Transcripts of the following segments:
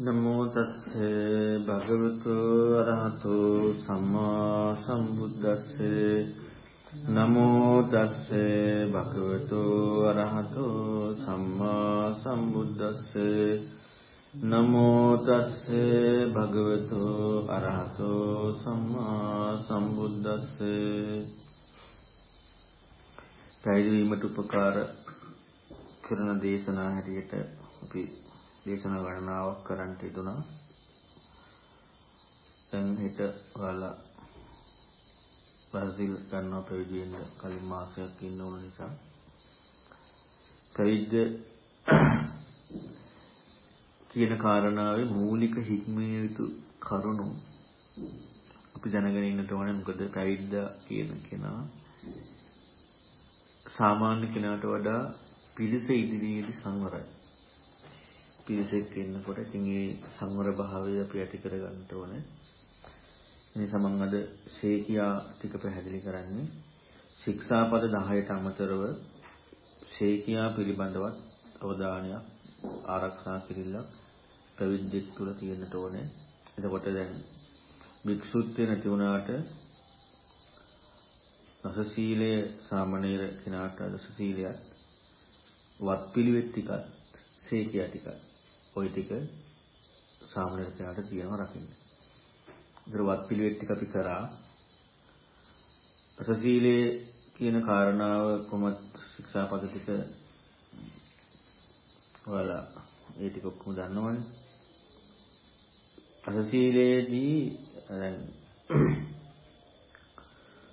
නමෝ තස්සේ භගවතු අරහතෝ සම්මා සම්බුද්දස්සේ. නමෝ තස්සේ භගවතු අරහතෝ සම්මා සම්බුද්දස්සේ. නමෝ තස්සේ භගවතු අරහතෝ සම්මා සම්බුද්දස්සේ. පැවිදීමට උපකාර කරන දේශනා හැටියට අපි දේශනා ගණනාවක් කරන්න යුතුනා. දැන් හෙට ඔයාලා බර්සිල් ගන්නවා පැවිදි වෙන්න කලින් මාසයක් ඉන්න ඕන නිසා පැවිද්ද කියන කාරණාවේ මූලික හික්මිය යුතු කරුණු අපි දැනගෙන ඉන්නට ඕනේ මොකද පැවිද්දා කියන කෙනා සාමාන්‍ය කෙනාට වඩා පිරිස ඉදිරියේදී සංවරයි. පිරිසෙක් ඉන්නකොට ඉතින් ඒ සංවර භාවය අපි ඇති කරගන්න ඕනේ. එනිසා මම අද ශේකියා ටික පැහැදිලි කරන්නේ ශික්ෂාපද 10ට අමතරව ශේකියා පිළිබඳවත් අවධානයක් ආරක්ෂා කිරීමක් පැවිද්දෙක් තුළ තියෙන්නට ඕනේ. එතකොට දැන් භික්ෂුත්වය නැති වුණාට දසශීලය සාමණේර කෙනාට දසශීලයක් වත් පිළිවෙත් ටිකක් සේකියා ටිකක් ওই ටික සාමාන්‍ය කෙනාට තියෙනවා රකින්න. ඒතර වත් පිළිවෙත් ටික අපි කරා. අසසීලයේ කියන කාරණාව කොහොමද ශික්ෂාපද ටික ඔයාලා ඒ ටික ඔක්කොම දන්නවනේ. අසසීලයේදී දැන්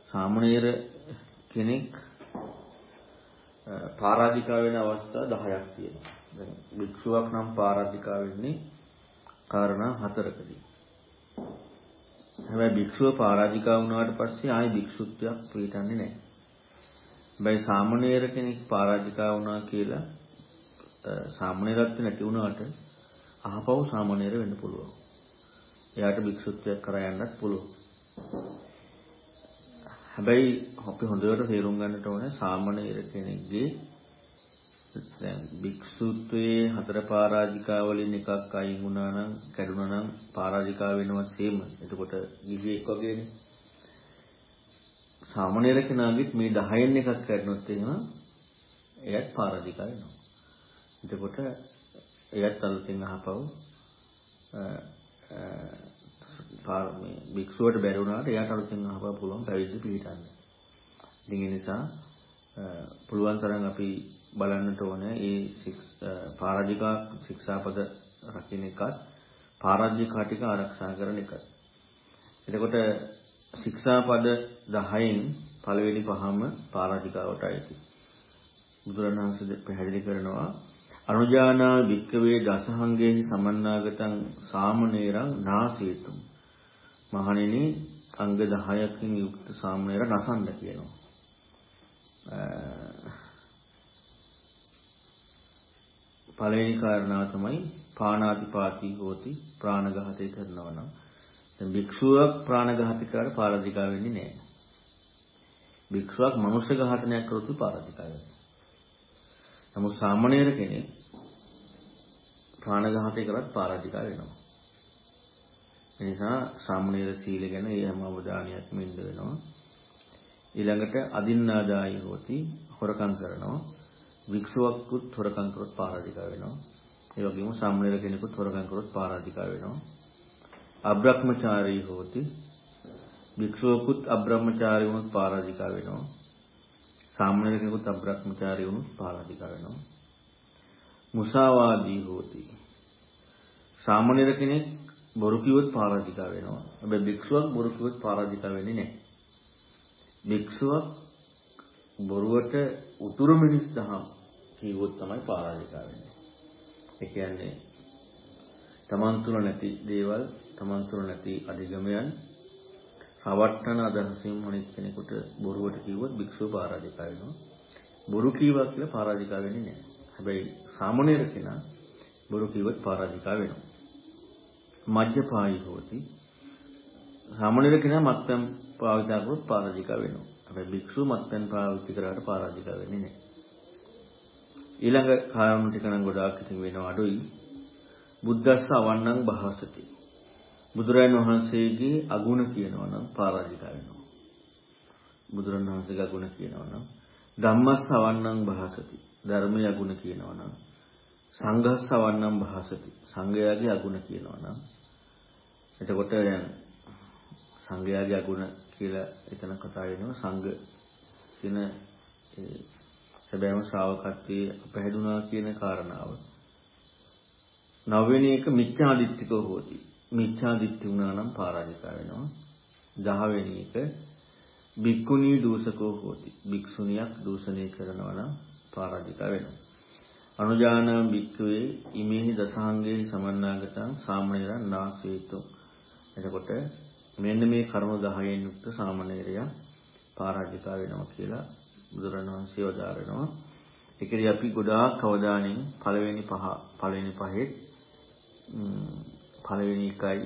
සාමණේර කෙනෙක් පරාධිකා වෙන අවස්ථා 10ක් තියෙනවා. දැන් භික්ෂුවක් නම් පාරාධිකා වෙන්නේ කාරණා හතරකදී. හැබැයි භික්ෂුව පාරාධිකා වුණාට පස්සේ ආයෙ භික්ෂුත්වයක් පිළිටන්නේ නැහැ. හැබැයි සාමණේර කෙනෙක් පාරාධිකා වුණා කියලා සාමණේරත්ව නැති වුණාට අහපව් සාමණේර වෙන්න පුළුවන්. එයාට භික්ෂුත්වයක් කරා යන්නත් පුළුවන්. හැබැයි අපි හොඳට තේරුම් ගන්නට ඕනේ සාමණේර කෙනෙක්ගේ දැන් භික්ෂුත්වයේ හතර පරාජිකා වලින් එකක් අයින් වුණා නම් කැඩුනා නම් පරාජිකා වෙනවා සේම. එතකොට ගිහියෙක් වගේනේ. සාමාන්‍යර කෙනාගෙත් මේ 10න් එකක් කැඩුනොත් එහෙම එයත් පරාජිකා වෙනවා. එතකොට එයත් අලුතෙන් අහපව පාරමී භික්ෂුවට බැරි වුණාට එයාට අලුතෙන් අහපව පුළුවන් පැවිදි පිළිටන්න. ඉතින් ඒ නිසා පුළුවන් තරම් අපි බලන්නට ඕනේ ඒ පාරාජිකා ශික්ෂාපද රකින්න එකත් පාරාජිකා ටික ආරක්ෂා කරන එක. එතකොට ශික්ෂාපද 10න් පළවෙනි පහම පාරාජිකාවට අයිති. බුදුරණවහන්සේ පැහැදිලි කරනවා අනුජානා වික්කවේ දසහංගේහි සමන්නාගතං සාමනේරං නාසීතුම්. මහණෙනි අංග 10කින් යුක්ත සාමනේර නසන්න කියනවා. පළවෙනි කාරණාව තමයි පාණාතිපාතී හෝති ප්‍රාණඝාතය කරනවා නම් දැන් භික්ෂුවක් ප්‍රාණඝාතිකාට පාරාධිකා වෙන්නේ නැහැ. භික්ෂුවක් මනුෂ්‍ය ඝාතනයක් කරොත් පාරාධිකා වෙනවා. නමුත් සාමාන්‍යර කෙනෙක් ප්‍රාණඝාතය කරත් පාරාධිකා වෙනවා. ඒ නිසා සාමාන්‍යර සීල ගැන ඒ හැම අවධානයක්ම ඉන්න වෙනවා. ඊළඟට අදින්නාදායි හෝති හොරකම් කරනවා. වික්ෂුවක්කුත් හොරකම් කරොත් පාරාධිකා වෙනවා. ඒ වගේම සම්මලර කෙනෙකුත් හොරකම් කරොත් පාරාධිකා වෙනවා. අබ්‍රහ්මචාරී හෝති. වික්ෂුවකුත් අබ්‍රහ්මචාරී වුණොත් පාරාධිකා වෙනවා. සාමණේර කෙනෙකුත් අබ්‍රහ්මචාරී වුණොත් පාරාධිකා වෙනවා. මුසාවාදී හෝති. සාමණේර කෙනෙක් බොරු කිව්වොත් පාරාධිකා වෙනවා. හැබැයි භික්ෂුවක් බොරු කිව්වොත් පාරාධිකා වෙන්නේ නැහැ. භික්ෂුවක් බොරුවට උතුරු මිනිස් දහම් කීවොත් තමයි පරාජිකා වෙන්නේ. ඒ කියන්නේ තමන් තුළ නැති දේවල්, තමන් තුළ නැති අධිගමයන් රවට්ටන අදහසින් මොනිට කෙනෙකුට බොරුවට කිව්වොත් භික්ෂුව පරාජිකා වෙනවා. බොරු කීවා කියලා පරාජිකා වෙන්නේ නැහැ. හැබැයි සාමණේර කෙනා බොරු කිව්වොත් පරාජිකා වෙනවා. මජ්ජපායි හොති සාමණේර කෙනා මත්පැන් පාවිච්චි කරොත් පරාජිකා වෙනවා. හැබැයි භික්ෂුව මත්පැන් පාවිච්චි කරාට පරාජිකා වෙන්නේ නැහැ. ඊළඟ කාරණු ටික නම් ගොඩාක් ඉතින් වෙනවා අඩුයි. බුද්දස්ස අවන්නං භාසති. බුදුරජාණන් වහන්සේගේ අගුණ කියනවා නම් පරාජිකා වෙනවා. බුදුරජාණන් වහන්සේගේ අගුණ කියනවා නම් ධම්මස්ස අවන්නං භාසති. ධර්මයේ අගුණ කියනවා නම් සංඝස්ස අවන්නං භාසති. සංඝයාගේ අගුණ කියනවා නම් එතකොට දැන් සංඝයාගේ අගුණ කියලා එතන කතා වෙනවා සංඝ කියන සැබෑම ශ්‍රාවකත්වයේ පැහැදුනා කියන කාරණාව. නවවෙනි එක මිත්‍යා දිට්ඨිකෝ හෝති. මිත්‍යා දිට්ඨි වුණා නම් පරාජිකා වෙනවා. දහවෙනි එක බික්කුණී දූෂකෝ හෝති. භික්ෂුණියක් දූෂණය කරනවා නම් පරාජිකා වෙනවා. අනුජානං භික්ඛවේ ඉමේහි දසාංගේ සමන්නාගතං සාමණේරං නාසේතු. එතකොට මෙන්න මේ කර්ම 10න් යුක්ත සාමණේරයා පරාජිකා වෙනවා කියලා බුදුරණවහන්සේ වදාරනවා. ඒකදී අපි ගොඩාක් අවධානයෙන් පළවෙනි පහ පළවෙනි පහේ පළවෙනි එකයි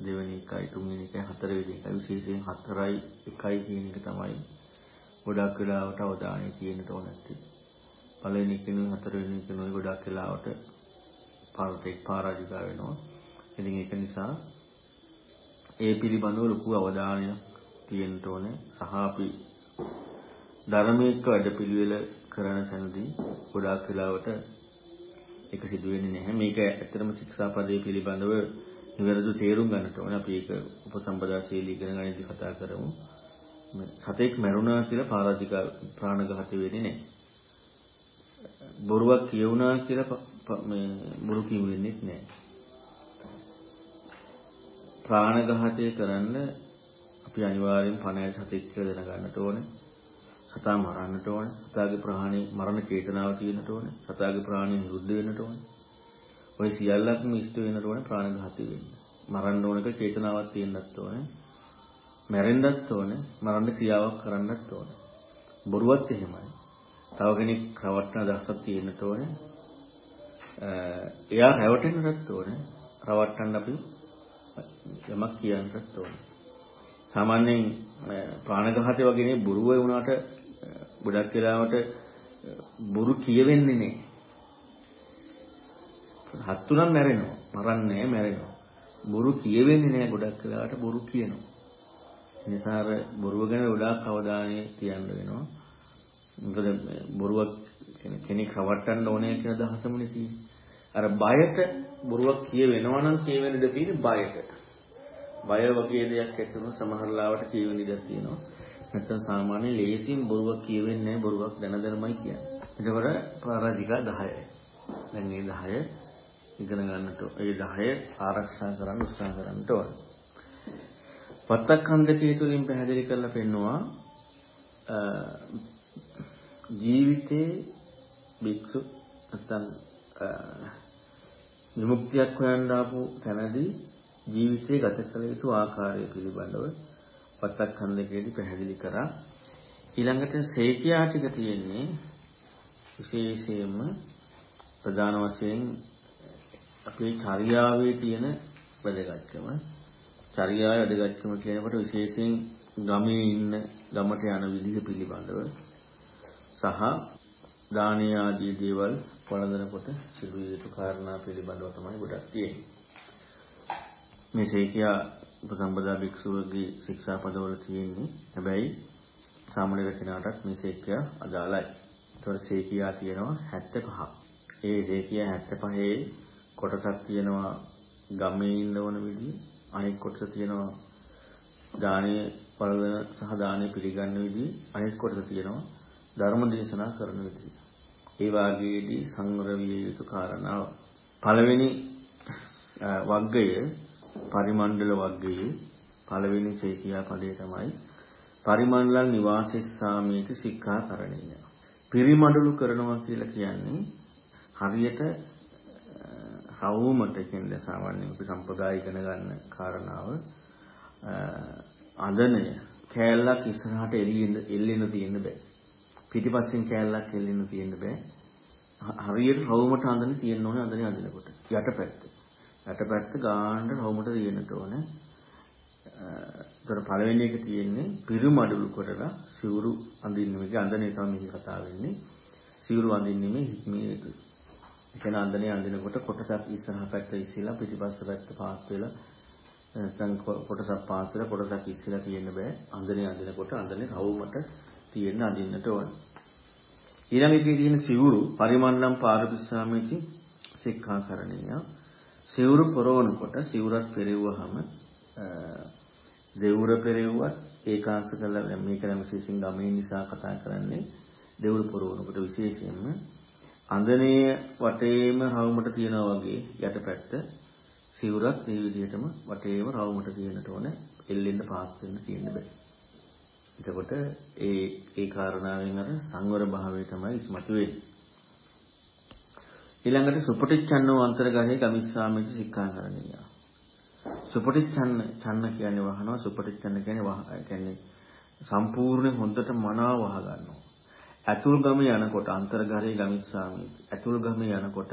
දෙවෙනි එකයි තුන්වෙනි එකයි හතරවෙනි එකයි විශේෂයෙන් හතරයි එකයි කියන එක තමයි ගොඩක් වෙලාවට අවධානය තියෙන්න ඕනත්. පළවෙනි කෙනුයි හතරවෙනි කෙනුයි ගොඩක් වෙලාවට පාරට පරාජිකා වෙනවා. ඉතින් ඒක නිසා ඒ පිළිබඳව ලොකු අවධානයක් තියෙන්න ඕනේ සහ අපි ධර්මයක වැඩපිළිවෙල කරන තැනදී ගොඩාක් වෙලාවට ඒක සිදු වෙන්නේ නැහැ. මේක ඇත්තටම ශික්ෂාපදයේ පිළිබඳව නිවැරදිව තේරුම් ගන්නට ඕනේ. අපි ඒක උපසම්පදා ශෛලී ඉගෙන ගන්නදී කතා කරමු. සතෙක් මැරුණා කියලා පාරාධික ප්‍රාණඝාත වෙන්නේ නැහැ. බොරුවක් කියවුණා කියලා මේ බොරු කියවෙන්නේ නැහැ. ප්‍රාණඝාතය කරන්න අපි අනිවාර්යෙන් පණය සතෙක් කියලා දැනගන්නට ඕනේ. සතා මරන්නට ඕනේ. සතාගේ ප්‍රාණය මරණ චේතනාව තියෙන්නට ඕනේ. සතාගේ ප්‍රාණය නිරුද්ධ වෙන්නට ඕනේ. ඔය සියල්ලක්ම ඉෂ්ට වෙන්නට ඕනේ ප්‍රාණඝාතය වෙන්න. මරන්න ඕනක චේතනාවක් තියෙන්නත් ඕනේ. මැරෙන්නත් ඕනේ. මරන්න ක්‍රියාවක් කරන්නත් ඕනේ. බොරුවත් එහෙමයි. තව කෙනෙක් රවට්ටන දහසක් තියෙන්නට ඕනේ. එයා රැවටෙන්නත් ඕනේ. රවට්ටන්න අපි යමක් කියන්නත් ඕනේ. සාමාන්‍යයෙන් ප්‍රාණඝාතය වගේ නේ බොරුව වුණාට ගොඩක් වෙලාවට බොරු කියවෙන්නේ නැහැ. හත්තු නම් මැරෙනවා. මරන්නේ නැහැ මැරෙනවා. බොරු කියවෙන්නේ නැහැ ගොඩක් වෙලාවට බොරු කියනවා. නිසා අර බොරුව ගැන ගොඩාක් අවධානය තියන්න වෙනවා. මොකද බොරුවක් කෙනෙක් රවට්ටන්න ඕනේ කියන අදහසමනේ තියෙන්නේ. අර බයට බොරුවක් කියවෙනවා නම් කියවෙන ඉඩ තියෙන්නේ බයට. බය වගේ දෙයක් ඇති වුණොත් සමහර ලාවට කියවෙන ඉඩක් තියෙනවා. නැත්තම් සාමාන්‍ය ලේසියෙන් බොරුවක් කියවෙන්නේ නැහැ බොරුවක් දැන දැනමයි කියන්නේ. එතකොට පරාජිකා 10යි. දැන් මේ 10 ඉගෙන ගන්නට ඒ 10 ආරක්ෂා කරන්න උත්සාහ කරන්න ඕන. පත්තක්ඛන්දකේ තුලින් පැහැදිලි කරලා පෙන්නවා ජීවිතේ භික්ෂු නැත්තම් විමුක්තියක් හොයන්න ආපු තැනදී ජීවිතේ ගත කළ යුතු ආකාරය පිළිබඳව පත්තක්ඛන්දකේදී පැහැදිලි කරා. ඊළඟට සේකියා ටික තියෙන්නේ විශේෂයෙන්ම ප්‍රධාන වශයෙන් අපේ චර්යාවේ තියෙන වැදගත්කම. චර්යාවේ වැදගත්කම කියනකොට විශේෂයෙන් ගමේ ඉන්න ගමට යන විදිහ පිළිබඳව සහ දානීය ආදී දේවල් වළඳනකොට සිදු යුතු කාරණා පිළිබඳව තමයි ගොඩක් තියෙන්නේ. මේ සේකියා උපසම්පදා භික්ෂුවගේ ශික්ෂා පදවල තියෙන්නේ. හැබැයි සාමාන්‍ය කෙනාටත් මේ සේකියා අදාළයි. ඒතකොට සේකියා තියෙනවා 75. ඒ සේකියා 75 කොටසක් තියෙනවා ගමේ ඉන්න ඕන විදිහ. අනෙක් කොටස තියෙනවා දානීය පළවන සහ දානීය පිළිගන්න විදිහ. අනෙක් කොටස තියෙනවා ධර්ම දේශනා කරන විදිහ. ඒ වාගේදී සංවර විය යුතු කාරණාව. පළවෙනි වග්ගය පරිමණ්ඩල වර්ගයේ පළවෙනි චේකියා පදේ තමයි පරිමණ්ඩල නිවාසෙස්සාමීති සික්ඛාකරණීය. පිරිමඩලු කරනවා කියලා කියන්නේ හරියට රවුමට කියන්නේ සාමාන්‍යයෙන් අපි සම්ප්‍රදාය ඉගෙන ගන්න කාරණාව අඳනය කෑල්ලක් ඉස්සරහට එල්ලෙන්න එල්ලෙන්න තියෙන්න බෑ. පිටිපස්සෙන් කෑල්ලක් එල්ලෙන්න තියෙන්න බෑ. හරියට රවුමට අඳන තියෙන්න ඕනේ අඳනේ අඳිනකොට. යටපැත්ත. යටපැත්ත ගානට රවුමට තියෙන්නට ඕනේ. ඒතර පළවෙනි එක තියෙන්නේ පිරුමඩලු කරලා සිවුරු අඳින්න මේක අඳනේ තමයි කතා වෙන්නේ. සිවුරු අඳින්නේ මේ හික්මේ කියන අන්දනේ අඳිනකොට කොටසක් ඉස්සරහ පැත්ත ඉස්සෙලා පිටිපස්ස පැත්ත පාත් වෙලා නැත්නම් කොටසක් පාත් වෙලා කොටසක් ඉස්සෙලා තියෙන්න බෑ. අන්දනේ අඳිනකොට අන්දනේ රවුමට තියෙන්න අඳින්නට ඕන. ඊළඟ එකේ තියෙන සිවුරු පරිමන්නම් පාරපිස්සාමේති සික්ඛාකරණීය. සිවුරු පොරවනකොට සිවුරක් පෙරෙව්වහම දෙවුර පෙරෙව්වත් ඒකාංශ කළා මේක නම් විශේෂයෙන් ගමේ නිසා කතා කරන්නේ දෙවුර පොරවනකොට විශේෂයෙන්ම අඳනේ වටේම රවුමට තියනවා වගේ යටපැත්ත සිවුරක් මේ විදිහටම වටේම රවුමට තියනට ඕන එල්ලෙන්න පාස් වෙන්න තියෙන්න බෑ. එතකොට ඒ ඒ කාරණාවෙන් අර සංවර භාවය තමයි ඉස්මතු වෙන්නේ. ඊළඟට සුපටිච්ඡන්නෝ අන්තර්ගතේ ගමිස්සාමිච්ච සික්ඛාකරණිය. සුපටිච්ඡන්න ඡන්න කියන්නේ වහනවා සුපටිච්ඡන්න කියන්නේ වහ කියන්නේ සම්පූර්ණ හොඳට මනාව වහ ගන්නවා. ඇතුල් ගමේ යනකොට අන්තර්ගතේ ගමිස්සාමි ඇතුල් ගමේ යනකොට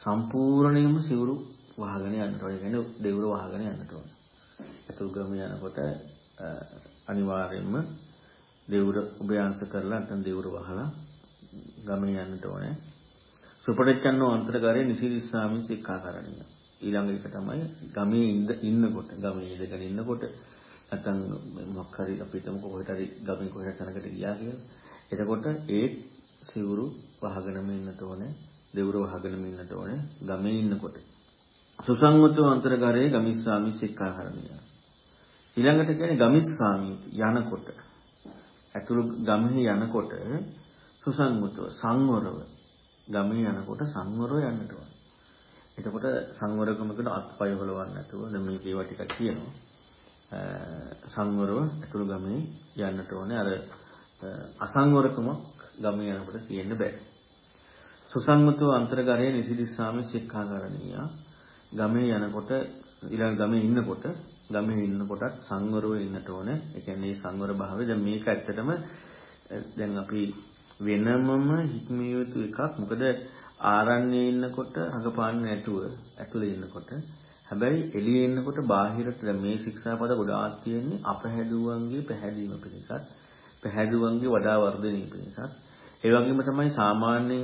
සම්පූර්ණයෙන්ම සිවුරු වහගෙන යන්නට ඕනේ. කියන්නේ දෙවුර වහගෙන යන්නට ඕනේ. ඇතුල් ගමේ යනකොට අනිවාර්යයෙන්ම දෙවුර උභයංශ කරලා නැත්නම් දෙවුර වහලා ගමේ යන්නට ඕනේ. සුපටිච්ඡන්නෝ අන්තර්ගතේ නිසිරිස්සාමින් සික්ඛාකරණිය. ඊළඟ එක තමයි ගමේ ඉන්නකොට ගමේ ඉඳගෙන ඉන්නකොට නැත්නම් මොකක් හරි අපි හිතමු කොහෙට හරි ගමේ කොහෙට තැනකට ගියා කියලා. එතකොට ඒ සිවුරු වහගෙනම ඉන්නට ඕනේ. දෙවුර වහගෙනම ඉන්නට ඕනේ ගමේ ඉන්නකොට. සුසංගතෝ අන්තර්ගරේ ගමිස්සාමි සික්ඛාහරණිය. ඊළඟට කියන්නේ ගමිස්සාමි යනකොට ඇතුළු ගමේ යනකොට සුසංගතව සංවරව ගමේ යනකොට සංවරව යන්නට ඕනේ. එතකොට සංවරකමකට අත්පය හොලවන්න නැතුව දැන් මේක ඒවා ටිකක් කියනවා. සංවරව ඇතුළු ගමේ යන්නට ඕනේ. අර අසංවරකමක් ගමේ යනකොට තියෙන්න බෑ. සුසංගතව අන්තර්ගරයේ නිසිදිස්සාමේ සික්ඛාකරණීය. ගමේ යනකොට ඊළඟ ගමේ ඉන්නකොට ගමේ ඉන්නකොටත් සංවරව ඉන්නට ඕනේ. ඒ කියන්නේ සංවර භාවය දැන් මේක ඇත්තටම දැන් අපි වෙනමම හික්මිය යුතු එකක්. මොකද ආරණ්‍යයේ ඉන්නකොට අඟපාන්නේ නැතුව ඇතුලේ ඉන්නකොට හැබැයි එළියේ ඉන්නකොට බාහිරට මේ ශික්ෂාපද ගොඩාක් තියෙන්නේ අපහැදුවන්ගේ පැහැදීම පිණිසත් පැහැදුවන්ගේ වඩා වර්ධනය පිණිසත් ඒ වගේම තමයි සාමාන්‍ය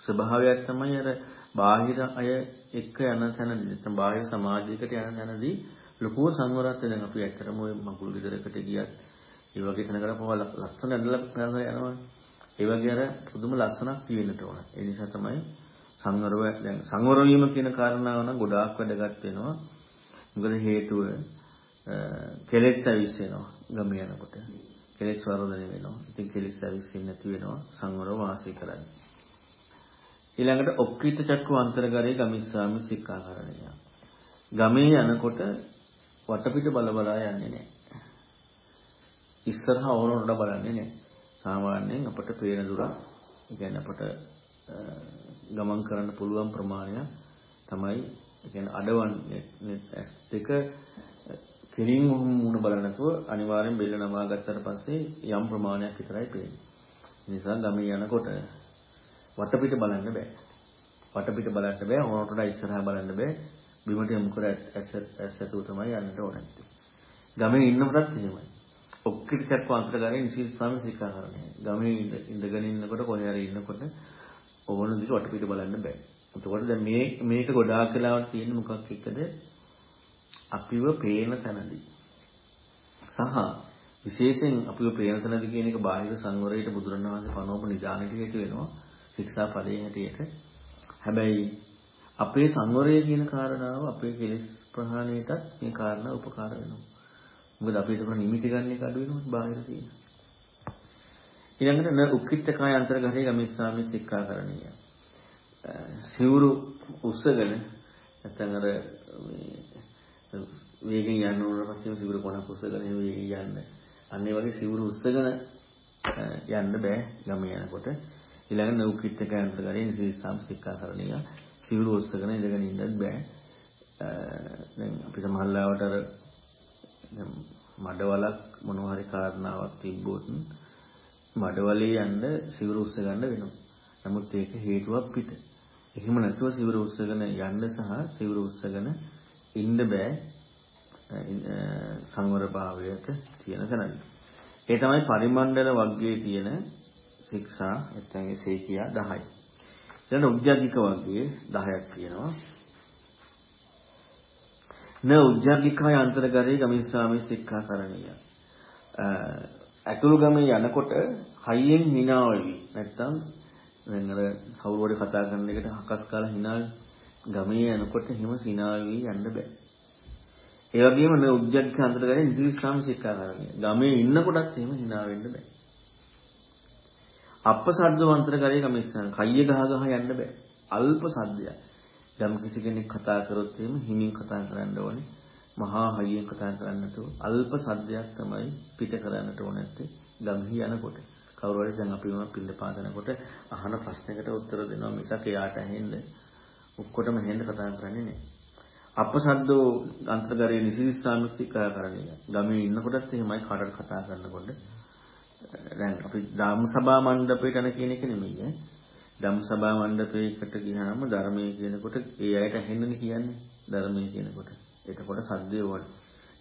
ස්වභාවයක් තමයි අර බාහිර අය එක්ක යන තැනදී නැත්නම් බාහිර සමාජයකට යන තැනදී ලොකු සංවරයක් දැන් අපි ඇත්තටම ওই මකුළු ගෙදරකට ගියත් ඒ වගේ තැනකට පොව ලස්සන ඇඳලා යනවා ඒ වගේ අර පුදුම ලස්සනක් තියෙන්නට ඕන. ඒ නිසා තමයි සංවරව දැන් සංවර වීම කියන කාරණාව නම් ගොඩාක් වැදගත් වෙනවා. මොකද හේතුව කෙලෙස් ඇවිස්සෙනවා ගම යනකොට. කෙලෙස් වර්ධනය වෙනවා. ඉතින් කෙලෙස් ඇවිස්සෙන්නේ නැති වෙනවා සංවරව වාසය කරන්නේ. ඊළඟට ඔක්කිත චක්කු අන්තර්ගරේ ගමිස්සාමි සික්ඛාකරණය. ගමේ යනකොට වටපිට බල බලා යන්නේ නැහැ. ඉස්සරහා ඕනොඩ බලන්නේ නැහැ. සාමාන්‍යයෙන් අපට පේන දුරක් කියන්නේ අපට ගමන් කරන්න පුළුවන් ප්‍රමාණය තමයි කියන්නේ අඩවන්නේ ඇස් දෙක කෙලින් මුණ බලන්න නැතුව අනිවාර්යෙන් බෙල්ල නමා ගත්තට පස්සේ යම් ප්‍රමාණයක් විතරයි පේන්නේ. ඒ නිසා ගමේ යනකොට වටපිට බලන්න බෑ. වටපිට බලන්න බෑ ඕනට වඩා ඉස්සරහා බලන්න බෑ. බිමට යමු කර ඇස් ඇස් ඇතුව තමයි යන්නට ඕනේ. ගමේ ඉන්නකොටත් එහෙමයි. ඔක්කිටක් අන්තර්ගතයේ නිසීස්ථාන සීකාරණය. ගමේ ඉඳගෙන ඉන්නකොට කොහේ හරි ඉන්නකොට ඕන දිග වටපිට බලන්න බෑ. එතකොට දැන් මේ මේක ගොඩාක් වෙලාවට තියෙන මොකක් එක්කද? අපිව පේන තැනදී. සහ විශේෂයෙන් අපිව පේන තැනදී කියන එක බාහිර සංවරයට බුදුරණවහන්සේ පනවපු නිදානෙට හේතු වෙනවා. ශික්ෂා ඵලයේ හැටියට. හැබැයි අපේ සංවරය කියන කාරණාව අපේ කෙලෙස් ප්‍රහාණයටත් මේ කාරණා උපකාර වෙනවා. මොකද අපිට උන නිමිති ගන්න එක අඩු වෙනවද බාහිර තියෙන. ඊළඟට න උක්කිට කාය අන්තර්ගතයේ ගමිස්සාමි සික්ඛාකරණීය. සිවුරු උස්සගෙන නැත්නම් අර මේ වේගෙන් යන්න ඕන පස්සේ සිවුරු කොනක් උස්සගෙන වේගෙන් යන්න. අන්න ඒ වගේ සිවුරු උස්සගෙන යන්න බෑ ගම යනකොට. ඊළඟ නෞකිට කාය අන්තර්ගතයේ නිසිස්සාමි සික්ඛාකරණීය. සිවුරු උස්සගෙන ඉඳගෙන ඉන්නත් බෑ. දැන් අපි සමහරවිට අර මඩවලක් මොනවා හරි කාරණාවක් තිබ්බොත් මඩවලේ යන්න සිවුර උස්ස ගන්න වෙනවා. නමුත් ඒක හේතුවක් පිට. එහෙම නැතුව සිවුර උස්සගෙන යන්න සහ සිවුර උස්සගෙන ඉන්න බෑ සංවර භාවයක තියෙන තැනදී. ඒ තමයි පරිමණ්ඩල වර්ගයේ තියෙන ශික්ෂා නැත්නම් සීකියා 10යි. ඊළඟ උද්‍යග්ගික වර්ගයේ 10ක් තියෙනවා. න උද්‍යග්ගිකාය අන්තර්ගරේ ගමිස්සාමි සික්ඛාකරණීය. අතුරු ගමේ යනකොට හයියෙන් hina වෙවි. නැත්තම් දැන් අර කවුරු හරි කතා කරන එකට හකස් කාලා hina ගමේ යනකොට හිම hina වෙවි යන්න බෑ. ඒ වගේම න උද්‍යග්ගික අන්තර්ගරේ නිසිස්කාමි සික්ඛාකරණීය. ගමේ ඉන්නකොටත් එහෙම hina වෙන්න බෑ. අප්පසද්ද වන්තරකරේ කමිස්සන් කයිය ගහ ගහ යන්න බෑ. අල්ප සද්දයක්. යම් කිසි කෙනෙක් කතා කරොත් එහෙම හිමින් කතා කරන්න ඕනේ. මහා හයියෙන් කතා කරන්න නැතුව අල්ප සද්දයක් තමයි පිට කරන්නට ඕනේ නැත්තේ ගම්හි යනකොට. කවුරු හරි දැන් අපි වුණා පින්න පාදනකොට අහන ප්‍රශ්නයකට උත්තර දෙනවා මිසක් එයාට ඇහෙන්න ඔක්කොටම ඇහෙන්න කතා කරන්නේ නැහැ. අපසද්දෝ අන්තර්ගරයේ නිසිස්සානුස්තිකා කරන්නේ. ගමේ ඉන්නකොටත් එහෙමයි කාටට කතා කරනකොට දැන් අපි ධම්ම සභා මණ්ඩපයට යන කියන එක නෙමෙයි ඈ. ධම්ම සභා මණ්ඩපයකට ගියාම ධර්මයේ කියනකොට ඒ අයට ඇහෙන්නනේ කියන්නේ ධර්මයේ කියනකොට. එතකොට සද්දේ වඩ.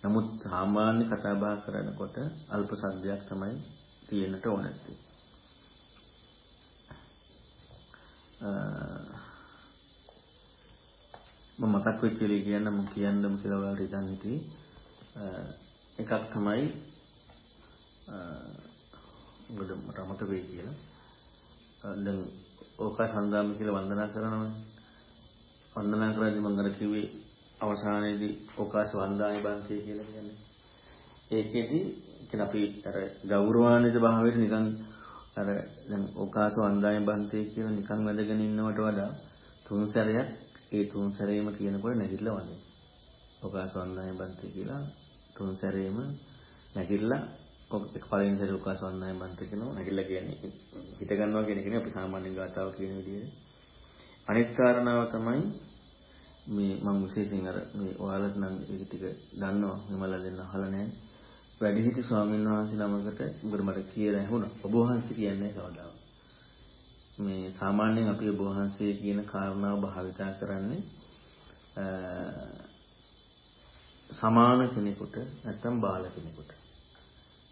නමුත් සාමාන්‍ය කතා බහ කරනකොට අල්ප සද්දයක් තමයි තියෙන්නට ඕනේ. මම මතක් වෙච්ච දේ කියන්න මම කියන්නම කියලා ඔයාලට ඉතින් හිටියේ එකක් තමයි මොකද මට අමතක වෙයි කියලා. දැන් ඕක සංගාම කියලා වන්දනා කරනවනේ. වන්දනා කරද්දී මම අර කිව්වේ අවසානයේදී ඕකාස වන්දාය බන්තිය කියලා කියන්නේ. ඒකෙදි කියන අපි අර ගෞරවාන්විත භාවයට නිකන් අර දැන් ඕකාස වන්දාය බන්තිය කියලා නිකන් වැදගෙන ඉන්නවට වඩා තුන් සැරයක් ඒ තුන් සැරේම කියනකොට නැගිටලා වඳින්න. ඕකාස වන්දාය බන්තිය කියලා තුන් සැරේම නැගිටලා ඔක පළවෙනි සැරේ උකාස වන්නයි මන්ත්‍ර කියනවා. නැගිලා කියන්නේ හිත ගන්නවා කියන එකනේ අපි සාමාන්‍ය ගාතාව කියන විදිහට. අනිත් කාරණාව තමයි මේ මම විශේෂයෙන් අර මේ ඔයාලට නම් ඒක ටික දන්නවා. හිමල දෙන්න අහලා නැහැ. වැඩිහිටි ස්වාමීන් වහන්සේ නමකට උගර මට කියලා ඇහුණා. ඔබ වහන්සේ කියන්නේ කවදාවත්. මේ සාමාන්‍යයෙන් අපි ඔබ වහන්සේ කියන කාරණාව භාවිතා කරන්නේ සමාන කෙනෙකුට නැත්නම් බාල කෙනෙකුට.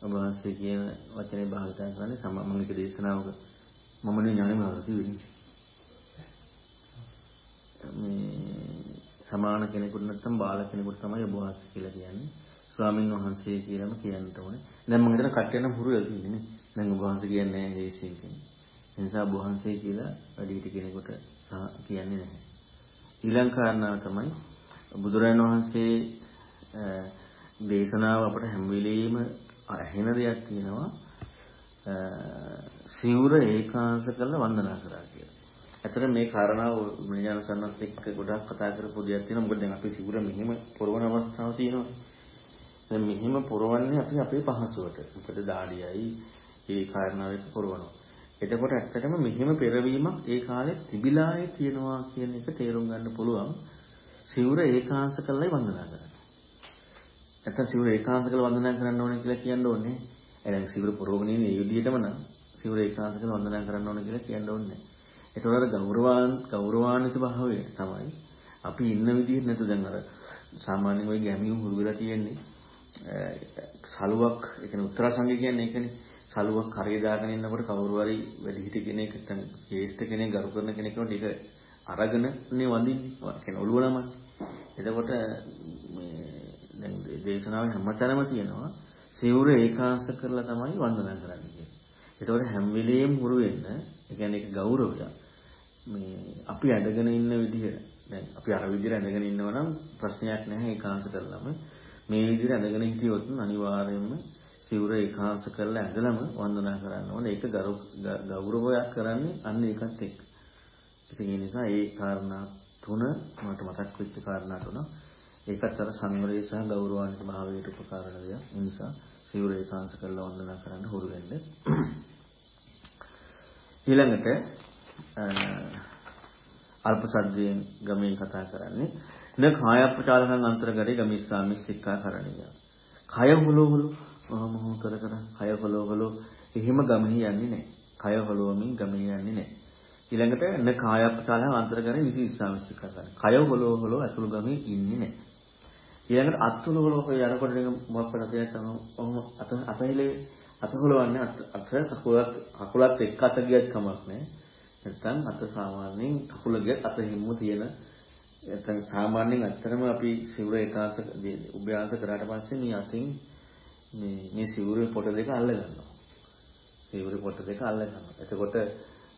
ඔබ වහන්සේ කියන වචනේ භාවිත කරන්නේ සමමංගික දේශනාවක මම නේ ඥානෙම කිව්වේ. මේ සමාන කෙනෙකුට නැත්නම් බාල කෙනෙකුට තමයි ඔබ වහන්සේ කියලා කියන්නේ. ස්වාමින් වහන්සේ කියලාම කියන්න ඕනේ. දැන් මම හිතන කට්ටියන හුරු වෙලා ඉන්නේ. දැන් ඔබ වහන්සේ කියන්නේ නැහැ දේශේ කියන්නේ. ඒ නිසා ඔබ වහන්සේ කියලා වැඩිහිටි කෙනෙකුට කියන්නේ නැහැ. ඊළඟ කාරණාව තමයි බුදුරජාණන් වහන්සේ දේශනාව අපට හැම වෙලෙම ඇහෙන දෙයක් තියෙනවා සිවුර ඒකාංශ කරලා වන්දනා කරා කියලා. ඇත්තට මේ කාරණාව විඥාන සන්නස් එක්ක ගොඩක් කතා කරපු දෙයක් තියෙනවා. මොකද දැන් අපි සිවුර මෙහෙම පොරවන අවස්ථාව තියෙනවා. දැන් මෙහෙම පොරවන්නේ අපි අපේ පහසුවට. මොකද දාඩියයි ඒ කාරණාවෙත් පොරවනවා. එතකොට ඇත්තටම මෙහෙම පෙරවීමක් ඒ කාලේ තිබිලායේ තියෙනවා කියන එක තේරුම් ගන්න පුළුවන්. සිවුර ඒකාංශ කරලායි වන්දනා කරන්නේ. නැත්නම් සිවුර ඒකාංශ කරලා වන්දනා කරන්න ඕනේ කියලා කියන්න ඕනේ. එහෙනම් සිවුර පුරවගෙන ඉන්නේ මේ විදිහටම නම් සිවුර ඒකාංශ කරලා වන්දනා කරන්න ඕනේ කියලා කියන්න ඕනේ. ඒතකොට අර ගෞරවාන් ගෞරවාන්විත භාවය තමයි අපි ඉන්න විදිහ නැතු දැන් අර සාමාන්‍යයෙන් ওই ගැමියුම් හුරු වෙලා තියෙන්නේ සලුවක් ඒ කියන්නේ උත්තර සංඝ කියන්නේ ඒකනේ සලුවක් කරේ දාගෙන ඉන්නකොට කවුරු හරි වැඩිහිටි කෙනෙක් නැත්නම් ශ්‍රේෂ්ඨ කෙනෙක් ගරු කරන කෙනෙක් නෝ ටික අරගෙන නේ වඳින්නේ කියන්නේ ඔළුව නමන්නේ එතකොට මේ දැන් දේශනාවේ හැමතැනම තියෙනවා සිවුර ඒකාංශ කරලා තමයි වන්දනා කරන්නේ කියන්නේ. ඒතකොට හැම වෙලෙම හුරු වෙන්න, ඒ කියන්නේ ඒක ගෞරවයක්. මේ අපි ඇඳගෙන ඉන්න විදිහ දැන් අපි අර විදිහට ඇඳගෙන ඉන්නවා නම් ප්‍රශ්නයක් නැහැ ඒකාංශ කරලම. මේ විදිහට ඇඳගෙන හිටියොත් අනිවාර්යයෙන්ම සිවුර ඒකාංශ කරලා ඇඳලම වන්දනා කරන්න ඕනේ. ඒක ගෞරවයක් කරන්නේ අන්න ඒකත් එක්ක. ඉතින් ඒ නිසා ඒ කාරණා තුන මට මතක් වෙච්ච කාරණා තුන ඒකත් අර සංවරය සහ ගෞරවාන්විත භාවයට උපකාර වෙන දෙයක්. ඒ නිසා සිවුර ඒකාංශ කරලා වන්දනා කරන්න හුරු වෙන්න. ඊළඟට අල්ප සද්දයෙන් ගමෙන් කතා කරන්නේ න කායප්පචාලකං අන්තර්ගතේ ගමිස්සාමි සික්ඛා කරණිය. කය හොලෝ හොලෝ මොහොම කර කර කය හොලෝ හොලෝ එහෙම ගමෙහි යන්නේ නැහැ. කය හොලවමින් ගමෙහි යන්නේ නැහැ. ඊළඟට න කායප්පචාලකං අන්තර්ගතේ විසිස්සාමි සික්ඛා කරණිය. කය හොලෝ හොලෝ අතුළු ගමෙහි ඉන්නේ නැහැ. ඊළඟට අත්තුල වල ඔය යනකොට නිකන් මොකක් කරලා තියෙනවා ඔහොම අත අතහිලේ අත හොලවන්නේ අත කකුලත් කකුලත් එක්ක අත ගියත් කමක් නැහැ නැත්නම් අත සාමාන්‍යයෙන් කකුල ගියත් අත හිම්ම තියෙන නැත්නම් සාමාන්‍යයෙන් ඇත්තටම අපි සිවුර එකාස උභයාස කරාට පස්සේ මේ අතින් මේ මේ සිවුරේ පොට දෙක අල්ල ගන්නවා. සිවුරේ පොට දෙක අල්ල ගන්නවා. එතකොට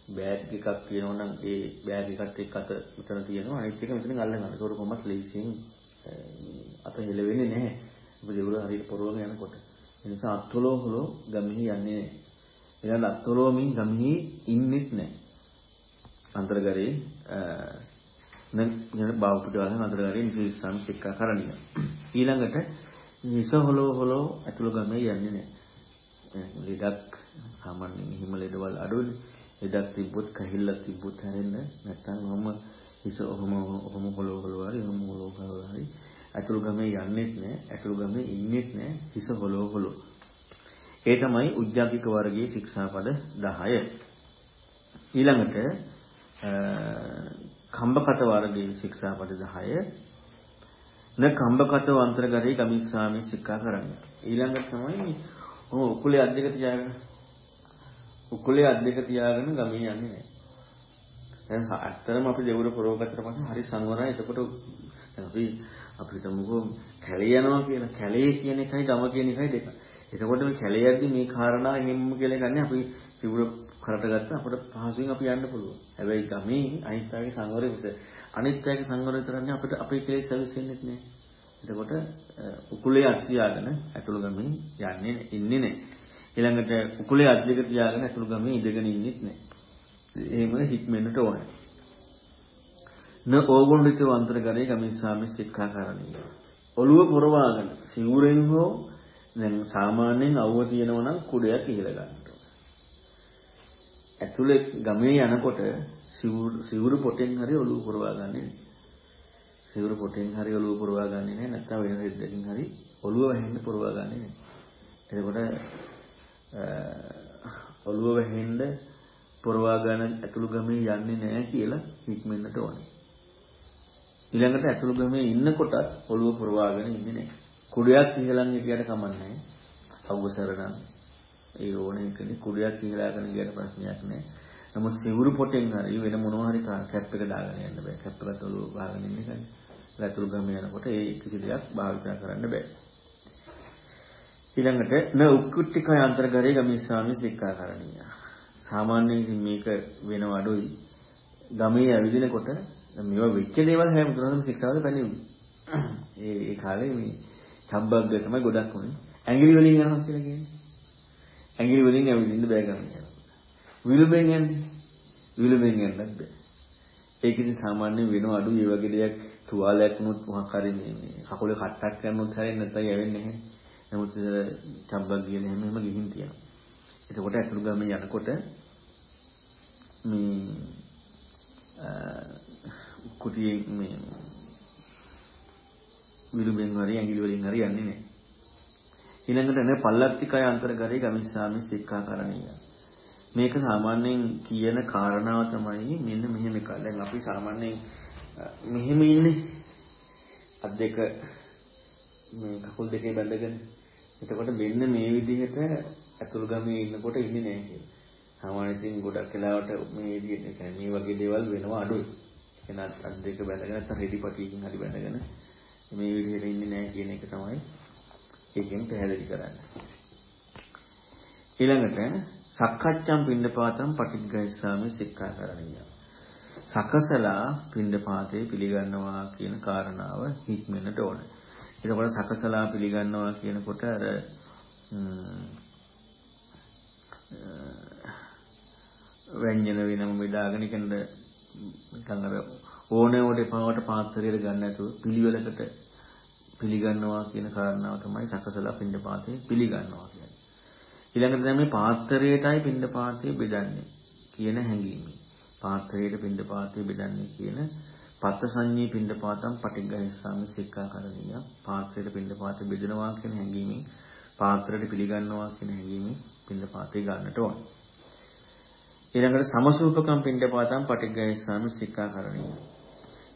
බෑග් එකක් තියෙනවා නම් ඒ බෑග් එකට එක් අත උතන තියෙනවා අනිත් එක මෙතනින් අල්ල ගන්නවා. ඒකට කොහොමත් ලේසියෙන් අත හෙලවෙන්නේ නැහැ. ඔබ සිවුර හරියට පොරවගෙන යනකොට. ඒ නිසා අත්වලෝ හොලෝ ගමෙහි යන්නේ නැහැ. ඊළඟ අත්වලෝ මින් ගමෙහි ඉන්නෙත් නැහැ. අන්තර්ගරේ නම් යන බාහුපුටවල අන්තර්ගරේ නිසිස්සම් එක්ක කරණිය. ඊළඟට හිස හොලෝ හොලෝ ඇතුළු ගමේ යන්නේ නැහැ. ලෙඩක් සාමාන්‍යයෙන් හිම ලෙඩවල් අඩුයි. ලෙඩක් තිබ්බොත් කහිල්ලක් තිබ්බොත් හැරෙන්න නැත්නම් ඔහම හිස ඔහම ඔහම හොලෝ හොලෝ හරි ඔහම හොලෝ හොලෝ හරි ඇතුළු ගමේ යන්නේත් නැහැ. ඇතුළු ගමේ ඉන්නේත් නැහැ. හිස හොලෝ හොලෝ. ඒ තමයි උද්‍යප්තික වර්ගයේ ශික්ෂාපද 10. ඊළඟට කම්බකත වර්ගයේ ශික්ෂාපද 10 න කම්බකත අන්තර්ගතේ ගමිස්සාමි ශික්ෂා කරන්නේ. ඊළඟට තමයි ඔහු උකුලේ අධ්‍යක තියාගෙන උකුලේ අධ්‍යක තියාගෙන ගමේ යන්නේ නැහැ. දැන් ඇත්තටම අපි දෙවුර පුරවගත්තට පස්සේ හරි සංවරයි. එතකොට අපි අපිට මොකෝ කැලේ යනවා කියන කැලේ කියන එකයි ගම කියන එකයි දෙක. එතකොට මේ කැලේයක්දී මේ කාරණා එහෙම කියලා ගන්නේ අපි සිවුර කරට ගත්ත අපිට පහසුවෙන් අපි යන්න පුළුවන්. හැබැයි ගමේ අනිත් අයගේ සංවරය විතර අනිත් අයගේ සංවරය විතරන්නේ අපිට අපේ කෙලෙස් ඇවිස්සෙන්නේ නැහැ. එතකොට උකුලේ අත් තියාගෙන ඇතුළු ගමේ යන්නේ ඉන්නේ නැහැ. ඊළඟට උකුලේ අත් දෙක තියාගෙන ඇතුළු ගමේ ඉඳගෙන ඉන්නෙත් නැහැ. එහෙම හික්මෙන්නට ඕනේ. න ඕගොල්ලිත වන්තරගරේ ගමිස්සාමි සික්ඛාකරණීය. ඔළුව පොරවාගෙන සිවුරෙන් හෝ දැන් සාමාන්‍යයෙන් අවුව තියෙනවා නම් කුඩයක් ඉහළ ගන්න. ඇතුලේ ගමේ යනකොට සිවුරු පොටෙන් හරි ඔලුව පුරවා ගන්නෙ සිවුරු පොටෙන් හරි ඔලුව පුරවා ගන්නෙ නැහැ නැත්නම් වෙන රෙද්දකින් හරි ඔලුව වැහෙන්න පුරවා ගන්නෙ නැහැ. එතකොට ඔලුව වැහෙන්න පුරවා ගන්න ඇතුළු ගමේ යන්නේ නැහැ කියලා හික්මෙන්නට ඕනේ. ඊළඟට ඇතුළු ගමේ ඉන්නකොට ඔලුව පුරවාගෙන ඉන්නේ නැහැ. කුඩයක් ඉහළන් හිටියට කමන්නේ නැහැ. අවසරණ ඒ ඕන එකනේ කුඩයක් කියලා ගන්න ප්‍රශ්නයක් නෑ. නමුත් සිවුරු පොටෙන් හරි වෙන මොනවා හරි කැප් එක දාගෙන යන්න බෑ. කැප් එකට ඔලුව ගහගෙන ඉන්න එකනේ. ලතුරු ගම යනකොට ඒ කිසි දෙයක් භාවිත කරන්න බෑ. ඊළඟට න උක්කුට්ටික යන්ත්‍රගරේ ගමිස්සාමි සික්ඛාකරණීය. සාමාන්‍යයෙන් මේක වෙනව අඩුයි. ගමේ ඇවිදිනකොට මේවා වෙච්ච දේවල් හැම තුනම ශික්ෂාවද පැනෙන්නේ. ඒ ඒ කාලේ මේ සම්බග්ග තමයි ගොඩක් උනේ. ඇඟිලි වලින් යනවා කියලා කියන්නේ. ඇඟිලි වලින් ඇවිදින්න බෑ ගන්න යනවා. විලුඹෙන් යන්නේ. විලුඹෙන් යන්නත් බෑ. ඒක ඉතින් සාමාන්‍යයෙන් වෙනව අඩු මේ වගේ දෙයක් තුවාලයක් නුත් මොකක් හරි මේ කකුලේ කට්ටක් කරනොත් හැරෙන්නේ නැත්නම් යවෙන්නේ නැහැ. නමුත් චම්බක් කියන හැම හැම ගිහින් තියෙනවා. එතකොට අතුරු ගමේ යනකොට මේ කුටියේ මේ විලුඹෙන් හරි ඇඟිලි වලින් හරි යන්නේ නැහැ. ඊළඟට නේ පල්ලත්තිකය අන්තර්ගතේ ගමිස්සාමි සික්ඛාකරණීය. මේක සාමාන්‍යයෙන් කියන කාරණාව තමයි මෙන්න මෙහෙම එක. දැන් අපි සාමාන්‍යයෙන් මෙහෙම ඉන්නේ අත් දෙක මේ කකුල් දෙකේ බැඳගෙන. එතකොට මෙන්න මේ විදිහට අතුල් ගමේ ඉන්නකොට ඉන්නේ නැහැ කියලා. සාමාන්‍යයෙන් ගොඩක් වෙලාවට මේ විදිහට මේ වගේ දේවල් වෙනවා අඩුයි. එන අත් දෙක බැඳගෙන නැත්නම් රෙදි පටියකින් හරි බැඳගෙන මේ විදිහට ඉන්නේ නැහැ කියන එක තමයි ඒකෙන් පැහැදිලි කරන්නේ. ඊළඟට සක්කච්ඡම් පින්ඩපාතම් පටිග්ගයිස්සාමි සික්ඛාකරණීය. සකසලා පින්ඩපාතේ පිළිගන්නවා කියන කාරණාව හික්මෙන්නට ඕන. එතකොට සකසලා පිළිගන්නවා කියනකොට අර ව්‍යංජන වෙනම බෙදාගෙන ඉකන්ද නිකන් අර ඕනේ ඕනේ පාවට පාත්‍රයට ගන්න නැතුව පිළිවෙලකට පිළිගන්නවා කියන කාරණාව තමයි සකසලා පින්ඩපාතේ පිළිගන්නවා කියන්නේ. ඊළඟට දැන් මේ පාත්‍රයටයි පින්ඩපාතේ බෙදන්නේ කියන හැඟීම. පාත්‍රයට පින්ඩපාතේ බෙදන්නේ කියන පත්ත සංඤී පින්ඩපාතම් පටිග්ගහිස්සාමි සික්ඛාකරණීය. පාත්‍රයට පින්ඩපාතේ බෙදනවා කියන හැඟීමෙන් පාත්‍රයට පිළිගන්නවා කියන හැඟීමෙන් පින්ඩපාතේ ගන්නට ඕන. ඊළඟට සමසූපකම් පින්ඩපාතම් පටිග්ගහිස්සාමි සික්ඛාකරණීය.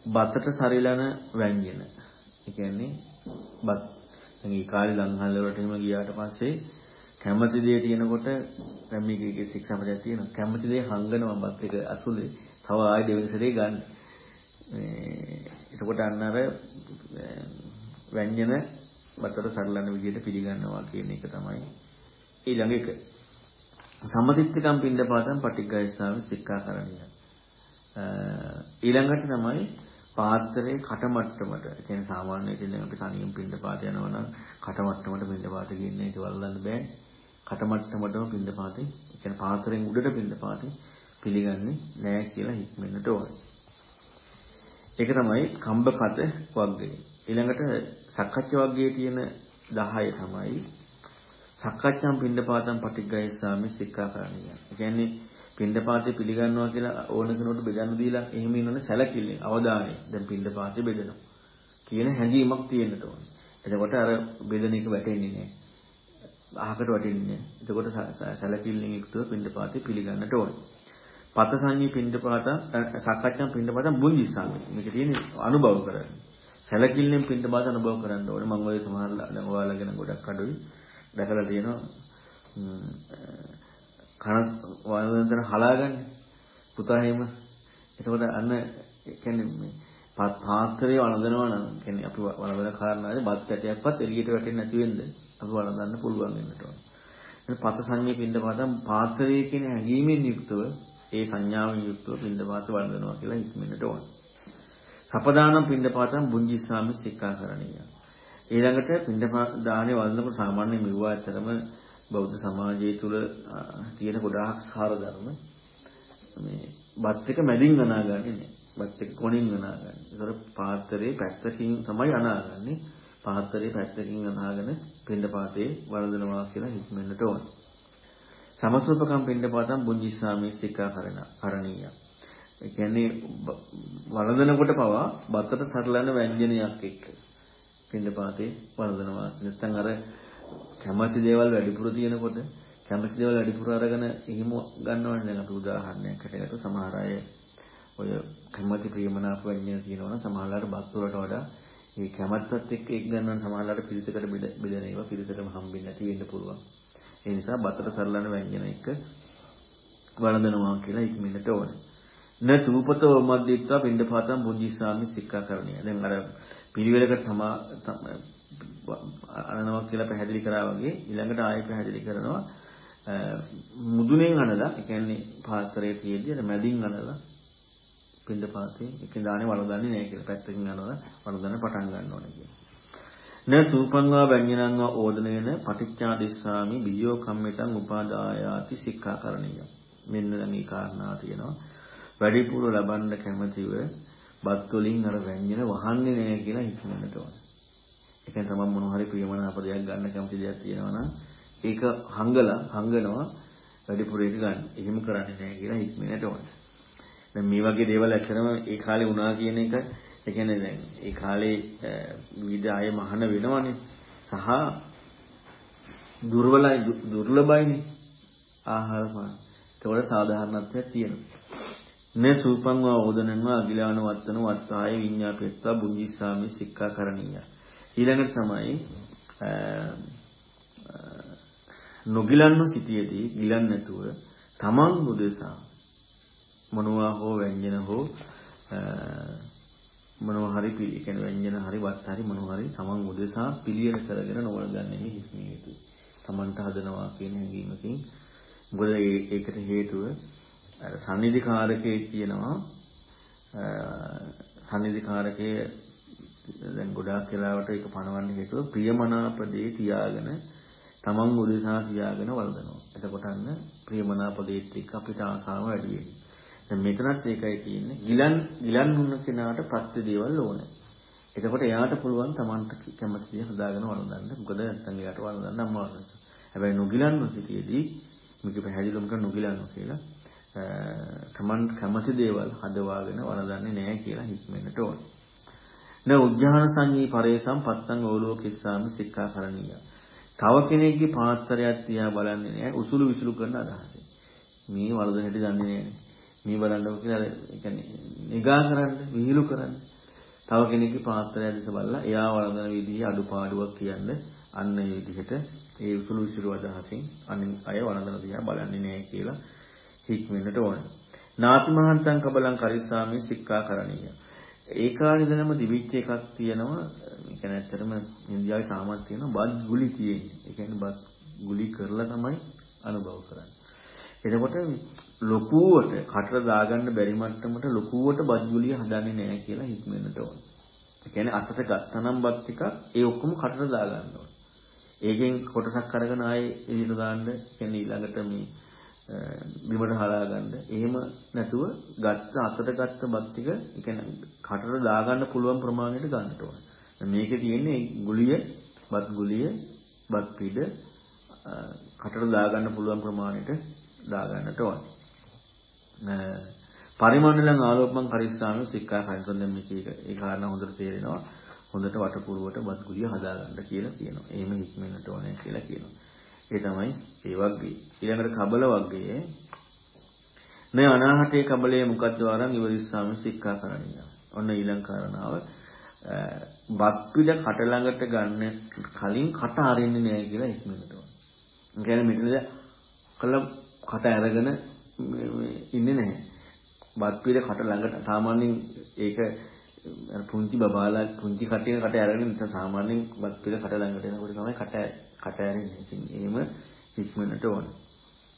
බතට සරිලන ව්‍යංජන. ඒ කියන්නේ බත් දැන් ඒ කාලේ ලංහල් වලට එහෙම ගියාට පස්සේ කැමති දේ තියෙනකොට දැන් මේකේ ශික්ෂාපදයක් තියෙනවා. කැමති දේ හංගනවා බත් එක අසුලේ. තව ආයෙ දෙවෙනි සැරේ ගන්න. මේ එතකොට අන්න අර ව්‍යංජන බතර සරලන විදිහට පිළිගන්නවා කියන එක තමයි ඊළඟ එක. සම්මතිත්තිකම් පින්ඩපාතම් පටිඝයිස්සාමි සික්ඛාකරණිය. ඊළඟට තමයි පාත්‍රයේ කටමට්ටමට ඒ කියන්නේ සාමාන්‍ය ඉතින් අපි තනියම පින්ඩපාත යනවා නම් කටමට්ටමට පින්ඩපාත ගින්නේ ඒක වල්ලන්න බෑ. කටමට්ටමටම පින්ඩපාතේ ඒ කියන්නේ පාත්‍රයෙන් උඩට පින්ඩපාතේ පිළිගන්නේ නෑ කියලා හික්මෙන්නට ඕනේ. ඒක තමයි කම්බකත වර්ගය. ඊළඟට සක්කච්ඡ වර්ගයේ තියෙන 10 තමයි සක්කච්ඡම් පින්ඩපාතම් පටිග්ගයස්සාමි සික්ඛාකරණිය. ඒ කියන්නේ පින්ඩපාතේ පිළිගන්නවා කියලා ඕන කෙනෙකුට බෙදන්න දීලා එහෙම ඉන්නොනේ සැලකිල්ලෙන් අවධානය. දැන් පින්ඩපාතේ බෙදනවා කියන හැඟීමක් තියෙන්නට ඕනේ. එතකොට අර බෙදන එක වැටෙන්නේ නැහැ. අහකට වටින්නේ නැහැ. එතකොට සැලකිල්ලෙන් යුක්තව පින්ඩපාතේ පිළිගන්නට ඕනේ. පත සංඤී පින්ඩපාත සක්කච්ඡම් පින්ඩපාත බුද්ධිස්සාමි. මේක තියෙන්නේ අනුභව කරන්නේ. සැලකිල්ලෙන් පින්ඩපාත අනුභව කරන්න ඕනේ. මම ඔය සමහරලා දැන් ඔයාලා ගැන ගොඩක් අඩුයි. දැකලා තියෙනවා කන වන්දන හලාගන්නේ පුතා එහෙම එතකොට අන්න කියන්නේ මේ පාත්‍රය වළඳනවා නම් කියන්නේ අපි වළඳන කාරණාවේ බත් පැටයක්වත් එළියට වැටෙන්නේ නැති වෙන්න අපි වළඳන්න පුළුවන් වෙන්නට ඕන. පත සංඤේ පින්දපාතම් පාත්‍රයේ කියන හැඟීමෙන් යුක්තව ඒ සංඥාවෙන් යුක්තව පින්දපාත වළඳනවා කියලා හිතෙන්නට ඕන. සපදානම් පින්දපාතම් බුද්ධිස්සාමි සික්ඛාකරණීය. ඊළඟට පින්දපාත දානේ වළඳනකොට සාමාන්‍ය මෙවුවා ඇතරම බෞද්ධ සමාජය තුළ තියෙන ගොඩාක් සාර ධර්ම මේ බත් එක මැදින් අනාගන්නේ නෑ. බත් එක කොනින් අනාගන්නේ. ඒතර පාත්‍රයේ පැත්තකින් තමයි අනාගන්නේ. පාත්‍රයේ පැත්තකින් අනාගෙන පින්ඩපාතේ වළඳනවා කියලා හිතෙන්නට ඕන. සමස්වපකම් පින්ඩපාතම් බුද්ධිස්සාමී සික්ඛා කරණ කරණීය. ඒ කියන්නේ වළඳනකොට පවා බතට සරලන ව්‍යංජනයක් එක්ක පින්ඩපාතේ වළඳනවා. නැත්නම් අර කැමති දේවල් වැඩිපුර තියෙනකොට කැමති දේවල් වැඩිපුර අරගෙන එහෙම ගන්නවනේ දැන් අපි උදාහරණයක් හැටියට සමහර අය ඔය කැමති ප්‍රියමනාප වෙන්නේ තියෙනවනම් සමහරලාට බත් වලට වඩා ඒ කැමැත්තත් එක්ක එක් ගන්නවනම් සමහරලාට පිළිසකට බෙදෙන ඒවා පිළිසකටම හම්බෙන්නේ නැති වෙන්න පුළුවන්. ඒ නිසා බතට සරලන ව්‍යංජන එක වළඳනවා කියලා ඉක්මනට ඕනේ. න තූපතෝ මද්දිත්වා පින්ඩපාතම් බුද්ධිස්සාමි සික්ඛාකරණිය. දැන් අර පිළිවෙලකට තමා අනනවා කියලා පැහැදිලි කරා වගේ ඊළඟට ආයෙ පැහැදිලි කරනවා මුදුනෙන් අනලා ඒ කියන්නේ පාත්‍රයේ තියෙද්දි අර මැදින් අනලා පින්ද පාතේ එක දානේ වළඳන්නේ නැහැ කියලා පැත්තකින් අනලා වළඳන්න පටන් ගන්න ඕනේ කියලා. න සූපංවා වඤ්ඤණංවා ඕදනේන පටිච්චාදිස්සාමි බියෝ කම්මිතං උපාදායාති සික්ඛාකරණිය. මෙන්න මේ කාරණා තියෙනවා. වැඩිපුර ලබන්න කැමතිව බත් වලින් අර ව්‍යංජන වහන්නේ නැහැ කියලා හිතන්නට ඕන. ඒ කියන්නේ තමන් මොන හරි ප්‍රියමනාප දෙයක් ගන්න කැමති දෙයක් තියෙනවා නම් ඒක හංගලා හංගනවා වැඩිපුර ඒක ගන්න. එහෙම කරන්නේ නැහැ කියලා හිතන්නට ඕන. දැන් මේ වගේ දේවල් ඇත්තටම ඒ කාලේ වුණා කියන එක ඒ කියන්නේ දැන් ඒ කාලේ විවිධ අය මහාන වෙනවනේ. සහ දුර්වලයි දුර්ලභයිනේ ආහාර පාන. ඒකවල සාධාරණත්වයක් තියෙනවා. නේ සූපංවා ඕදනන්වා අගිලාන වත්තන වත්තාය විඤ්ඤාපෙත්වා බුද්ධිස්සාමි සික්ඛාකරණීය. ඊළඟට තමයි නොගිලන්ව සිටියේදී ගිලන් නැතුව තමන් උදෙසා මොනවා හෝ ව්‍යංජන හෝ මොනවා හරි පිළි කියන්නේ ව්‍යංජන හරි වත් හරි මොනවා හරි තමන් උදෙසා පිළියෙල කරගෙන නොවලගන්නේ හිස්මිය යුතුයි. තමන්ට හදනවා කියන හැඟීමකින් මොකද ඒකට හේතුව අර සම්නිධිකාරකයේ කියනවා සම්නිධිකාරකයේ දැන් ගොඩාක් වෙලාවට ඒක පණවන්න හේතුව ප්‍රියමනාපදේ තියාගෙන තමන් උදෙසා තියාගෙන වළඳනවා. එතකොට අන්න ප්‍රියමනාපදේත් එක්ක අපිට ආසාව වැඩි වෙනවා. දැන් මෙතනත් ඒකයි කියන්නේ. ගිලන් ගිලන් වුණ කෙනාට ප්‍රත්‍ය දේවල් ඕනේ. එතකොට එයාට පුළුවන් තමන්ට කැමති දේ හදාගෙන වළඳන්න. මොකද නැත්නම් එයාට වළඳන්න අමාරුයි. හැබැයි නොගිලන්ව සිටියේදී මේක පැහැදිලිවම කරන නොගිලන්ව කියලා තමන් කැමති දේවල් හදවාගෙන වළඳන්නේ නැහැ කියලා හිතෙන්නට ඕනේ. න උද්ධාන සංඤී පරේසම් පත්තං ඕලෝකිස්සාමි සික්ඛාකරණීය. තව කෙනෙක්ගේ පාත්‍රයක් තියා බලන්නේ නැහැ උසුළු විසුළු කරන අදහස. මේ වළඳන හැටි දන්නේ නැහැ. මේ බලන්නකො කියලා ඒ කියන්නේ නිගා කරන්න, විහිළු කරන්න. තව කෙනෙක්ගේ පාත්‍රය දිහා බලලා එයා වළඳන විදිහේ අඩුපාඩුවක් කියන්න අන්න ඒ විදිහට ඒ උසුළු විසිරු අදහසින් අනින් අය වළඳන දිහා බලන්නේ නැහැ කියලා හික්මෙන්නට ඕනේ. නාති මහන්තං කබලං කරිස්සාමි සික්ඛාකරණීය. ඒ කාලේ ඉඳලම දිවිච්ච එකක් තියෙනවා. ඒ කියන්නේ ඇත්තටම ඉන්දියාවේ සාමත් තියෙනවා බත් ගුලි තියෙන්නේ. ඒ කියන්නේ බත් ගුලි කරලා තමයි අනුභව කරන්නේ. එතකොට ලොකුවට කටට දාගන්න බැරි මට්ටමට ලොකුවට බත් ගුලිය හදන්නේ නැහැ කියලා හික්මෙන්නට ඕනේ. ඒ කියන්නේ අතට ගත්තනම් බත් ටික ඒ ඔක්කොම කටට දාගන්න ඕනේ. ඒකෙන් කොටසක් අරගෙන ආයේ එළියට දාන්න කියන්නේ ඊළඟට මේ බිමට හලා ගන්න. එහෙම නැතුව ගත්ත අතට ගත්ත බත් ටික ඒ කියන්නේ කටට දාගන්න පුළුවන් ප්‍රමාණයට ගන්නට ඕනේ. මේකේ තියෙන්නේ ගුලිය, බත් ගුලිය, බත් පිඩ කටට දාගන්න පුළුවන් ප්‍රමාණයට දාගන්නට ඕනේ. පරිමණ්ඩලං ආලෝපමං කරිස්සාමි සික්ඛා කයින්තොන් දැන් මේක ඒ කාරණා හොඳට තේරෙනවා. හොඳට වටපුරුවට බත් ගුලිය හදාගන්න කියලා කියනවා. එහෙම හික්මෙන්නට ඕනේ කියලා කියනවා. ඒ තමයි ඒ වර්ගය. ඊළඟට කබල වර්ගයේ නේ අනාහතේ කබලයේ මොකද්ද වරන් ඉවරිස්සාම සික්ඛා කරණිය. ඔන්න ඊළඟ කාරණාව බත් පිට කට ළඟට ගන්න කලින් කට අරින්නේ නැහැ කියලා ඉක්මනට ඕන. ඒ කියන්නේ මෙතනද කළ කට අරගෙන ඉන්නේ නැහැ. බත් පිට කට ළඟට සාමාන්‍යයෙන් ඒක පුංචි බබාලා පුංචි කටේ කට අරගෙන ඉතින් සාමාන්‍යයෙන් බත් පිට කට ළඟට එනකොට තමයි කට කට ඇරෙන්නේ. ඉතින් එහෙම ඉක්මනට ඕන.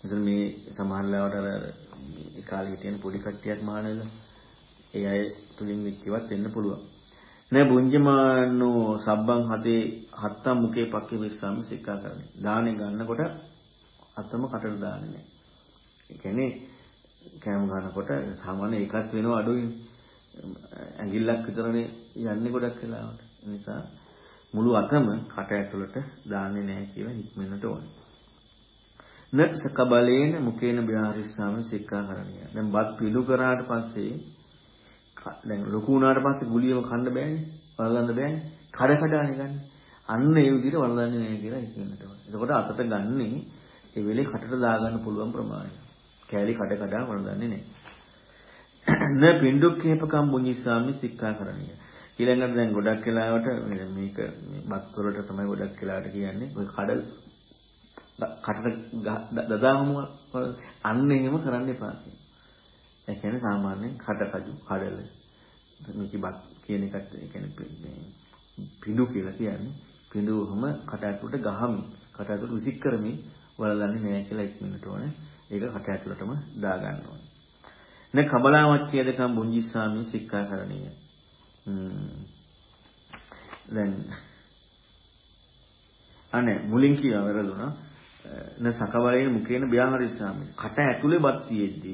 එතන මේ සමහර ලාවට අර ඒ කාලේ හිටියන පොඩි කට්ටියක් මානවල ඒ අය තුලින් වික්කවත් වෙන්න පුළුවන්. නෑ බුඤ්ජමානෝ සබ්බං හතේ හත්තම් මුකේ පක්කේ විස්සම් සික්කා කරන්නේ. දානේ ගන්නකොට අතම කටට දාන්නේ නෑ. ඒ කියන්නේ කෑම ගන්නකොට සාමාන්‍ය එකක් වෙනව අඩුයිනේ. ඇඟිල්ලක් විතරනේ යන්නේ ගොඩක් වෙලාවට. ඒ නිසා මුළු අතම කට ඇතුළට දාන්නේ නැහැ කියලා හික්මෙන්නට ඕනේ. න සකබලේන මුකේන බ්‍යාරිස්සාම සික්ඛාකරණිය. දැන් බත් පිළු කරාට පස්සේ දැන් ලොකු වුණාට පස්සේ ගුලියම කන්න බෑනේ. වළඳන්න බෑනේ. කඩ කඩානේ ගන්න. අන්න ඒ විදිහට වළඳන්නේ නැහැ කියලා හිතෙන්නට ඕනේ. එතකොට අතට ගන්නේ ඒ වෙලේ කටට දාගන්න පුළුවන් ප්‍රමාණය. කෑලි කඩ කඩා වළඳන්නේ නැහැ. න පින්ඩුක්කේපකම් මුඤ්ඤිසාමි සික්ඛාකරණිය. ඊළඟට දැන් ගොඩක් වෙලාවට මේක බත් වලට තමයි ගොඩක් වෙලාවට කියන්නේ ඔය කඩල් කටට දදාමම අන්න එහෙම කරන්න එපා කියන. ඒ කියන්නේ සාමාන්‍යයෙන් කටකජු කඩල මේක බත් කියන එකට ඒ කියන්නේ පිඬු කියලා කියන්නේ පිඬුවම කට ඇතුළට ගහමි කට ඇතුළට විසික් කරමින් වලලන්නේ නැහැ කියලා ඉක්මනට ඕනේ. ඒක කට ඇතුළටම දා ගන්න ඕනේ. න කබලාවච්ඡේදකම් බුඤ්ජිස්සාමි සික්ඛාකරණීය. දැන් අනේ මුලින් කියව වැරදුනා. න සකබලයේ මුකේන බ්‍යාහරිස්සාමි. කට ඇතුලේ බත් තියෙද්දි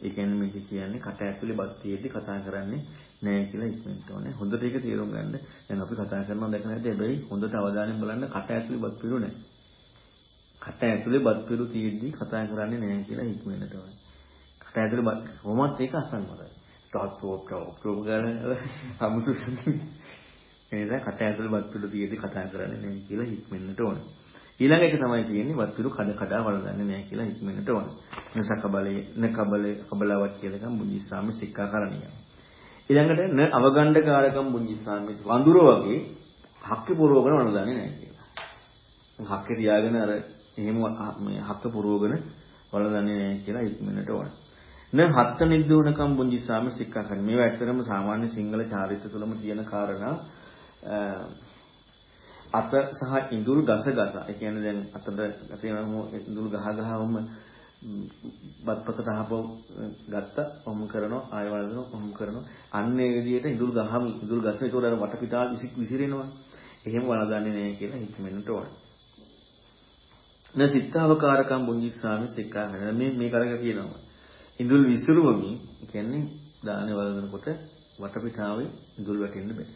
ඒ කියන්නේ මේක කියන්නේ කට ඇතුලේ බත් තියෙද්දි කතා කරන්නේ නෑ කියලා ඉක්මනට ඕනේ. හොඳට ඒක තේරුම් ගන්න. දැන් අපි කතා කරනවා දැක නැද්ද? හැබැයි හොඳට අවධානයෙන් බලන්න කට ඇතුලේ බත් පිරු නෑ. කට ඇතුලේ බත් පිරු තියෙද්දි කතා කරන්නේ නෑ කියලා ඉක්මනට ඕනේ. කට ඇතුලේ බත් කොහොමත් ඒක අසන්නමයි. ටොප් ටොප් ටොප් ටොප් ගාන අමුතු නේද කට ඇතුලේ බත් පිළු තියෙද්දි කතා කරන්නේ නැහැ කියලා හික්මෙන්නට ඕන. ඊළඟ එක තමයි තියෙන්නේ බත් පිළු කඩ කඩා වළඳන්නේ නැහැ කියලා හික්මෙන්නට ඕන. නසක බලේ න කබලේ කබලවත් කියලාකම් බුද්ධිස්සාම සික්ඛාකරණිය. ඊළඟට න අවගණ්ඩකාරකම් බුද්ධිස්සාම වඳුර වගේ හක්ක පුරවගෙන වළඳන්නේ නැහැ කියලා. හක්ක තියාගෙන අර එහෙම මේ හක්ක පුරවගෙන වළඳන්නේ නැහැ කියලා හික්මෙන්නට ඕන. න හත්ත නිද්දෝනකම් බුද්ධිසාම සික්ඛා කරන. මේවා ඇත්තටම සාමාන්‍ය සිංහල චාරිත්‍ර තුලම තියෙන කාරණා. අත සහ ඉඳුල් ගස ගස. ඒ කියන්නේ දැන් අතට තියෙනම ඉඳුල් ගහ ගහවම බත්පත තහපව ගත්ත ඔහොම කරනවා ආය වලදනවා ඔහොම කරනවා අන්න ඒ විදිහට ඉඳුල් ගහම ඉඳුල් ගස ඒතකොට අර වටපිටාව විසික් විසිරෙනවා එහෙම වලදන්නේ නැහැ කියලා හිතෙන්නට ඕන න සිතාවකාරකම් බුද්ධිස්සාමි සික්ඛා කරන මේ මේ කරක කියනවා ඉඳුල් විසිරුවමින් කියන්නේ දානේ වලදනකොට වටපිටාවේ ඉඳුල් වැටෙන්න බෑ.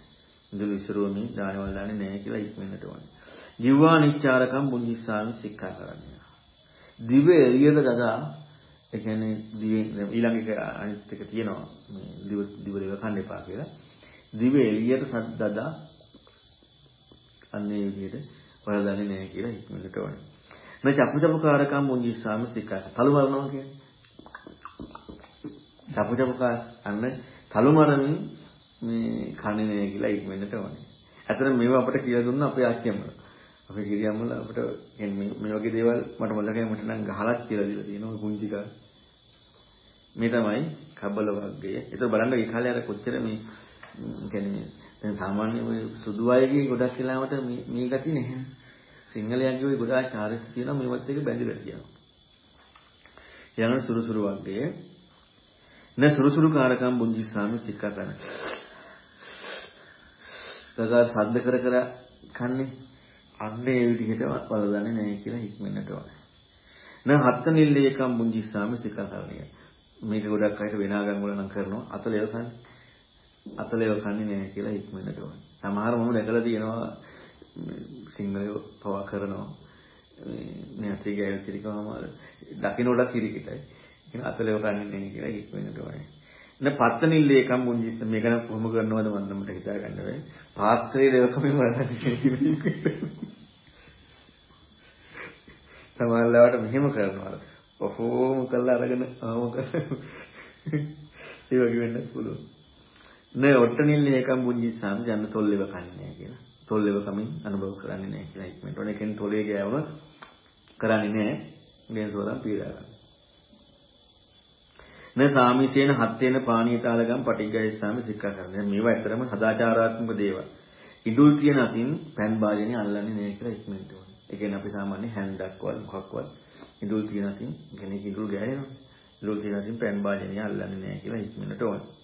ඉඳුල් විසිරුවමින් දානේ වලදන්නේ නැහැ කියලා ඉක්මනට ඕනේ. ජීවා නිච්චාරකම් බුද්ධිස්සාමි සික්ඛා කරන්නේ. දිව එළියට දදා ඒ කියන්නේ දිවෙන් ඊළඟ එක අනිත් එක තියෙනවා මේ දිව දිව දෙක කන්න එපා කියලා. දිව එළියට දදා අන්නේ විදිහට වලදන්නේ නැහැ කියලා ඉක්මනට ඕනේ. මේ චක්කු චපකාරකම් බුද්ධිස්සාමි සික්ඛා. තලු මරනවා කියන්නේ චපුචපුකා අන්න තලු මරමින් මේ කන්නේ නෑ කියලා ඉක්මනට ඕනේ. ඇත්තට මේව අපිට කියලා දුන්න අපේ ආච්චිම. අපේ ගිරියම්මල අපිට මේ මේ වගේ දේවල් මට මතකයි මට නම් ගහලක් කියලා දීලා තියෙනවා පුංචි කාලේ. මේ තමයි කබල වර්ගය. ඒක බලන්න ඒ කාලේ අර කොච්චර මේ කියන්නේ දැන් සාමාන්‍ය ඔය සුදු අයගේ ගොඩක් වෙලාවට මේ මේ ගති නැහැ. සිංහලයන්ගේ ඔය ගොඩාක් චාරිත්‍ර තියෙනවා මේවත් එක බැඳිලා තියෙනවා. ඊළඟට සුරුසුරු වර්ගය. න සුරුසුරු කාරකම් බුද්ධිස්වාමී සික්කා කරන. සදා සද්ද කර කර කන්නේ අන්න ඒ විදිහට වලදන්නේ නැහැ කියලා හික්මෙන්නට ඕනේ. න හත්ත නිල්ලේකම් බුද්ධිස්වාමී සික්කා කරණිය. මේක ගොඩක් අයට වෙනාගම් වල නම් කරනවා අතලෙව කන්නේ. අතලෙව කන්නේ නැහැ කියලා හික්මෙන්නට ඕනේ. සමහර මම දැකලා තියෙනවා සිංහලව පවා කරනවා. මේ අතේ ගෑවිච්ච ටිකම දකින්නට කිරිකිටයි. කියන අතලෙව කන්නේ නැහැ කියලා හික්මෙන්නට ඕනේ. න පත්තනිල්ලේකම් මුංජිත් මේක නම් කොහොම කරනවද මම මට හිතා ගන්න බැහැ. පාත්‍රයේ දෙවකමින් වලන්නේ. සමහරවිට මෙහෙම කරනවා. ඔහොම කළා අරගෙන ආවම කරනවා. ඒ වගේ වෙන්නත් පුළුවන්. නේ ඔට්ටනිල්ලේකම් මුංජිත් සාම ජන්න තොල්ලෙව කන්නේ කියලා. තොල්ලෙව කමින් අනුභව කරන්නේ නැහැ කියලා ඉක්මනට. ඔනේ කෙනෙක් තොලේ ගෑවම කරන්නේ නැහැ. ගෙන්සෝලම් පීඩා ගන්න. න සාමිසේන හත් වෙන පාණීතාලගම් පටිග්ගයස්සාමි සික්ඛා කරන්නේ. මේවා ඇත්තරම සදාචාරාත්මක දේවල්. ඉදුල් තියෙන අතින් පෑන් භාජනේ අල්ලන්නේ නැහැ කියලා ඉක්මනට ඕනේ. ඒ කියන්නේ අපි සාමාන්‍ය හැන්ඩක්වත් මොකක්වත් ඉදුල් තියෙන අතින් කෙනෙක් ඉදුල් ගෑනවා. ඉදුල් තියෙන අතින් පෑන් භාජනේ අල්ලන්නේ නැහැ කියලා ඉක්මනට ඕනේ.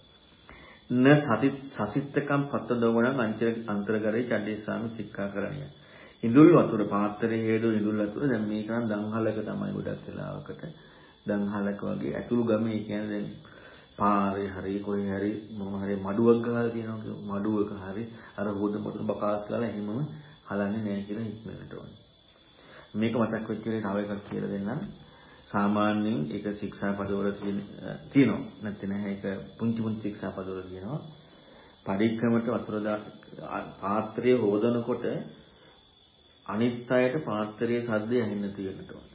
න සති සසිත්තකම් පත්ත දෝගණං අංචර අන්තර්ගරේ චඩේසාමි සික්ඛා කරණිය. ඉඳුල් වතුර පාත්‍රයේ හේදු ඉඳුල් වතුර දැන් මේක නම් දන්හලක තමයි ගොඩක් වෙලාවකට දන්හලක වගේ ඇතුළු ගමේ කියන්නේ දැන් පාරේ හරි කොහේ හරි මොන හරි මඩුවක් ගහලා තියෙනවා කියමු මඩුවක හරි අර හොද වතුර බකාස් කරලා එහෙමම හලන්නේ නැහැ කියලා හිතන්නට ඕනේ. මේක මතක් වෙච්ච වෙලේ තව එකක් කියලා දෙන්නම්. සාමාන්‍යයෙන් ඒක ශික්ෂා පදවල තියෙනවා. නැත්නම් නැහැ ඒක පුංචි පුංචි ශික්ෂා පදවල තියෙනවා. පරික්‍රමයට වතුර පාත්‍රය හොදනකොට අනිත් අයට පාත්‍රයේ සද්දය ඇහෙන්න තියෙන්නට ඕන.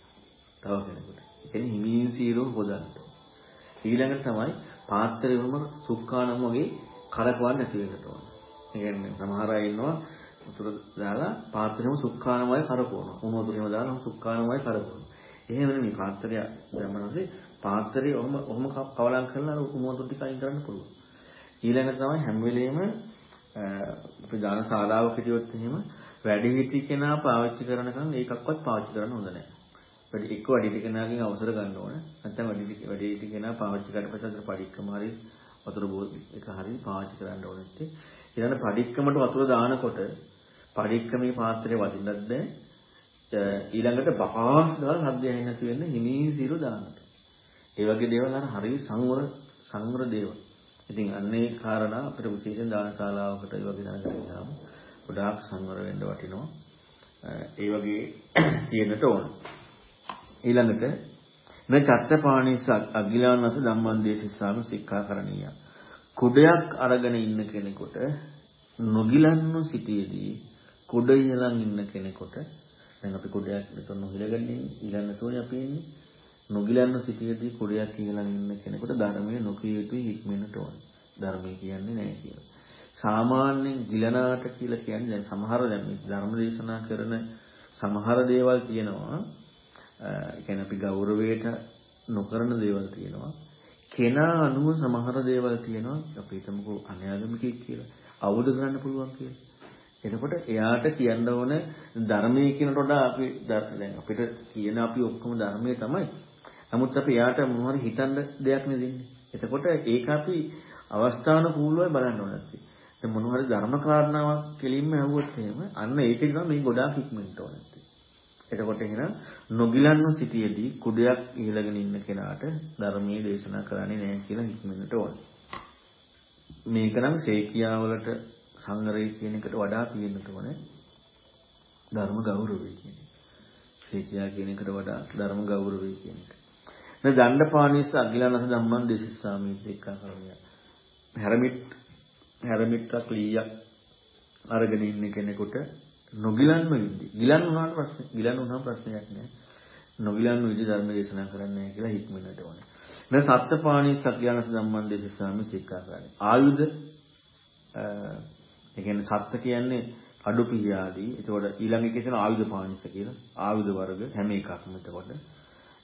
තව කෙනෙකුට. ඒ කියන්නේ හිමින් සීරෝ හොදන්න. ඊළඟට තමයි පාත්‍රය වුණම සුක්කානම් වගේ කරකවන්න නැති වෙන්නට ඕන. ඒ කියන්නේ සමහර අය ඉන්නවා වතුර දාලා පාත්‍රෙම සුක්කානමයි කරකවනවා. උණු වතුරේම දාලා සුක්කානමයි කරකවනවා. එහෙම නෙමෙයි පාත්‍රය දැම්මනසේ පාත්‍රය ඔහම ඔහම කවලම් කරලා උණු වතුර ටික අයින් කරන්න පුළුවන්. ඊළඟට තමයි හැම වෙලෙම අපි දාන ශාලාවක හිටියොත් එහෙම වැඩි හිටි කෙනා පාවිච්චි කරනකම් ඒකක්වත් පාවිච්චි කරන්න හොඳ නැහැ. වැඩි එක්ක වැඩි හිටි කෙනාගෙන් අවසර ගන්න ඕන. නැත්නම් වැඩි වැඩි හිටි කෙනා පාවිච්චි කරලා පස්සේ අතර පඩික්කම හරි වතුර බෝතල් එක හරි පාවිච්චි කරන්න ඕන නැත්තේ. ඊළඟ පඩික්කමට වතුර දානකොට පඩික්කමේ පාත්‍රය වදින්නත් බෑ. ඊළඟට බහාස් දාලා හද්ද ඇහෙන්නේ නැති වෙන්න හිමී සිරු දාන්නට. ඒ වගේ දේවල් අර හරි සංවර සංවර දේවල්. ඉතින් අන්නේ කාරණා අපිට විශේෂයෙන් දානශාලාවකට ඒ වගේ දැනගන්න ගියාම ගොඩාක් සංවර වෙන්න වටිනවා. ඒ වගේ තියෙන්නට ඕන. ඊළඟට න චත්තපාණිස අගිලානස ධම්මන්දේශිස්සාම සික්ඛාකරණීය. කුඩයක් අරගෙන ඉන්න කෙනෙකුට නොගිලන්ව සිටියේදී කුඩ ඉහළන් ඉන්න කෙනෙකුට දැන් අපි කුඩයක් විතර නොහිලගෙන ඉලන්න තෝනේ අපි ඉන්නේ නොගිලන්ව සිටියේදී කුඩයක් ඉහළන් ඉන්න කෙනෙකුට ධර්මයේ නොකිය යුතුයි හික්මෙන්නට ඕන. ධර්මයේ කියන්නේ නැහැ කියලා. සාමාන්‍යයෙන් ගිලනාට කියලා කියන්නේ දැන් සමහර දැන් මේ ධර්ම දේශනා කරන සමහර දේවල් තියෙනවා. ඒ කියන්නේ අපි ගෞරවයට නොකරන දේවල් තියෙනවා. කෙනා අනුව සමහර දේවල් තියෙනවා. අපි හිතමුකෝ අන්‍යාගමිකයෙක් කියලා. අවබෝධ කරගන්න පුළුවන් කියලා. එතකොට එයාට කියන්න ඕන ධර්මයේ කියනට වඩා අපි දැන් අපිට කියන අපි ඔක්කොම ධර්මයේ තමයි. නමුත් අපි එයාට මොනවද හිතන්න දෙයක් නෙදෙන්නේ. එතකොට ඒක අපි අවස්ථානුකූලව බලන්න ඕනේ. දැන් මොන හරි ධර්ම කාරණාවක් කෙලින්ම ඇහුවොත් එහෙම අන්න ඒකේ තමයි මේ ගොඩාක් ඉක්මනට ඕනේ. එතකොට එහෙනම් නොගිලන්ව සිටියේදී කුඩයක් ඉහළගෙන ඉන්න කෙනාට ධර්මයේ දේශනා කරන්නේ නැහැ කියලා ඉක්මනට ඕනේ. මේක නම් සේකියාවලට සංගරේ කියන එකට වඩා තියෙන්නට ඕනේ. ධර්ම ගෞරවය කියන එක. සේකියා කියන එකට වඩා ධර්ම ගෞරවය කියන එක. න දණ්ඩපාණීස අගිලනස ධම්මං දේශිස්සාමි ඒකා කරමිය. හැරමිට් හැරමිට්ටක් ලීයක් අරගෙන ඉන්න කෙනෙකුට නොගිලන්ම ඉඳි. ගිලන් වුණාට ප්‍රශ්න ගිලන් වුණාම ප්‍රශ්නයක් නෑ. නොගිලන් විදි ධර්ම දේශනා කරන්නේ කියලා හික්මනට ඕනේ. න සත්ත්පාණී සත්‍යනස සම්බන්ධයේ ස්වාමී සික්ඛාකාරය. ආයුධ ඒ කියන්නේ සත්ත්‍ය කියන්නේ අඩු පියාදී. එතකොට ඊළඟ එකේ තියෙන ආයුධ පානිස කියලා. ආයුධ වර්ග හැම එකක්ම එතකොට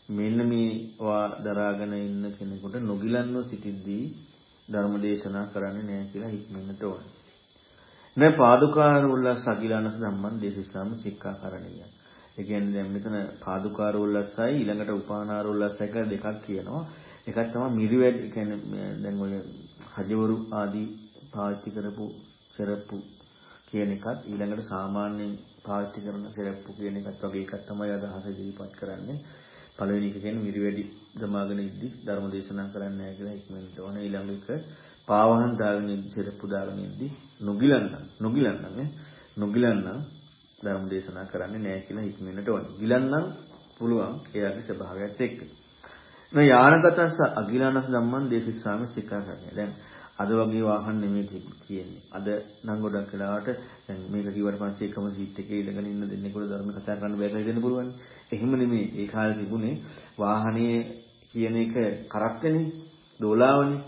මෙන්න මේවා දරාගෙන ඉන්න කෙනෙකුට නොගිලන්ව සිටිද්දී ධර්ම දේශනා කරන්නේ නැහැ කියලා හික්මෙන්නට ඕනේ. නේ පාදුකාර උල්ලස් අකිලානස ධම්මං දේශිස්සාම සික්ඛාකරණීය. ඒ කියන්නේ දැන් මෙතන පාදුකාර උල්ලස්සයි ඊළඟට උපානාර උල්ලස්සයි කියලා දෙකක් කියනවා. එකක් තමයි මිරිවැඩ් කියන්නේ දැන් ඔය හජවරු ආදී පාවිච්චි කරපු සරප්පු කියන එකත් ඊළඟට සාමාන්‍යයෙන් පාවිච්චි කරන සරප්පු කියන එකත් වගේ එකක් තමයි අදහස ඉදිරිපත් කරන්නේ. පළවෙනි එක කියන්නේ මිරිවැඩි දමාගෙන ඉද්දි ධර්ම දේශනා කරන්නේ නැහැ කියලා ඉක්මනට ඕන. ඊළඟ එක පාවහන් දාගෙන ඉද්දි සරප්පු දාගෙන ඉද්දි නොගිලන්න නොගිලන්න නේ නොගිලන්න ධර්ම දේශනා කරන්නේ නැහැ කියලා ඉක්මනට ඕන. ගිලන්නම් පුළුවන් එයාගේ ස්වභාවයත් එක්ක. නෝ යානගතස්ස අගිලානස් ධම්මං දේශිස්සාමි සික්ඛා කරන්නේ. දැන් අද වගේ වාහන නෙමෙයි කියන්නේ. අද නම් ගොඩක් වෙලාවට දැන් මේක කිව්වට පස්සේ එකම සීට් එකේ ඉඳගෙන ඉන්න දෙන්නෙකුට ධර්ම කතා කරන්න බෑ කියලා දෙන්න පුළුවන්. එහෙම නෙමෙයි. ඒ කාලේ තිබුණේ වාහනේ කියන එක කරත්තනේ දෝලාවනේ.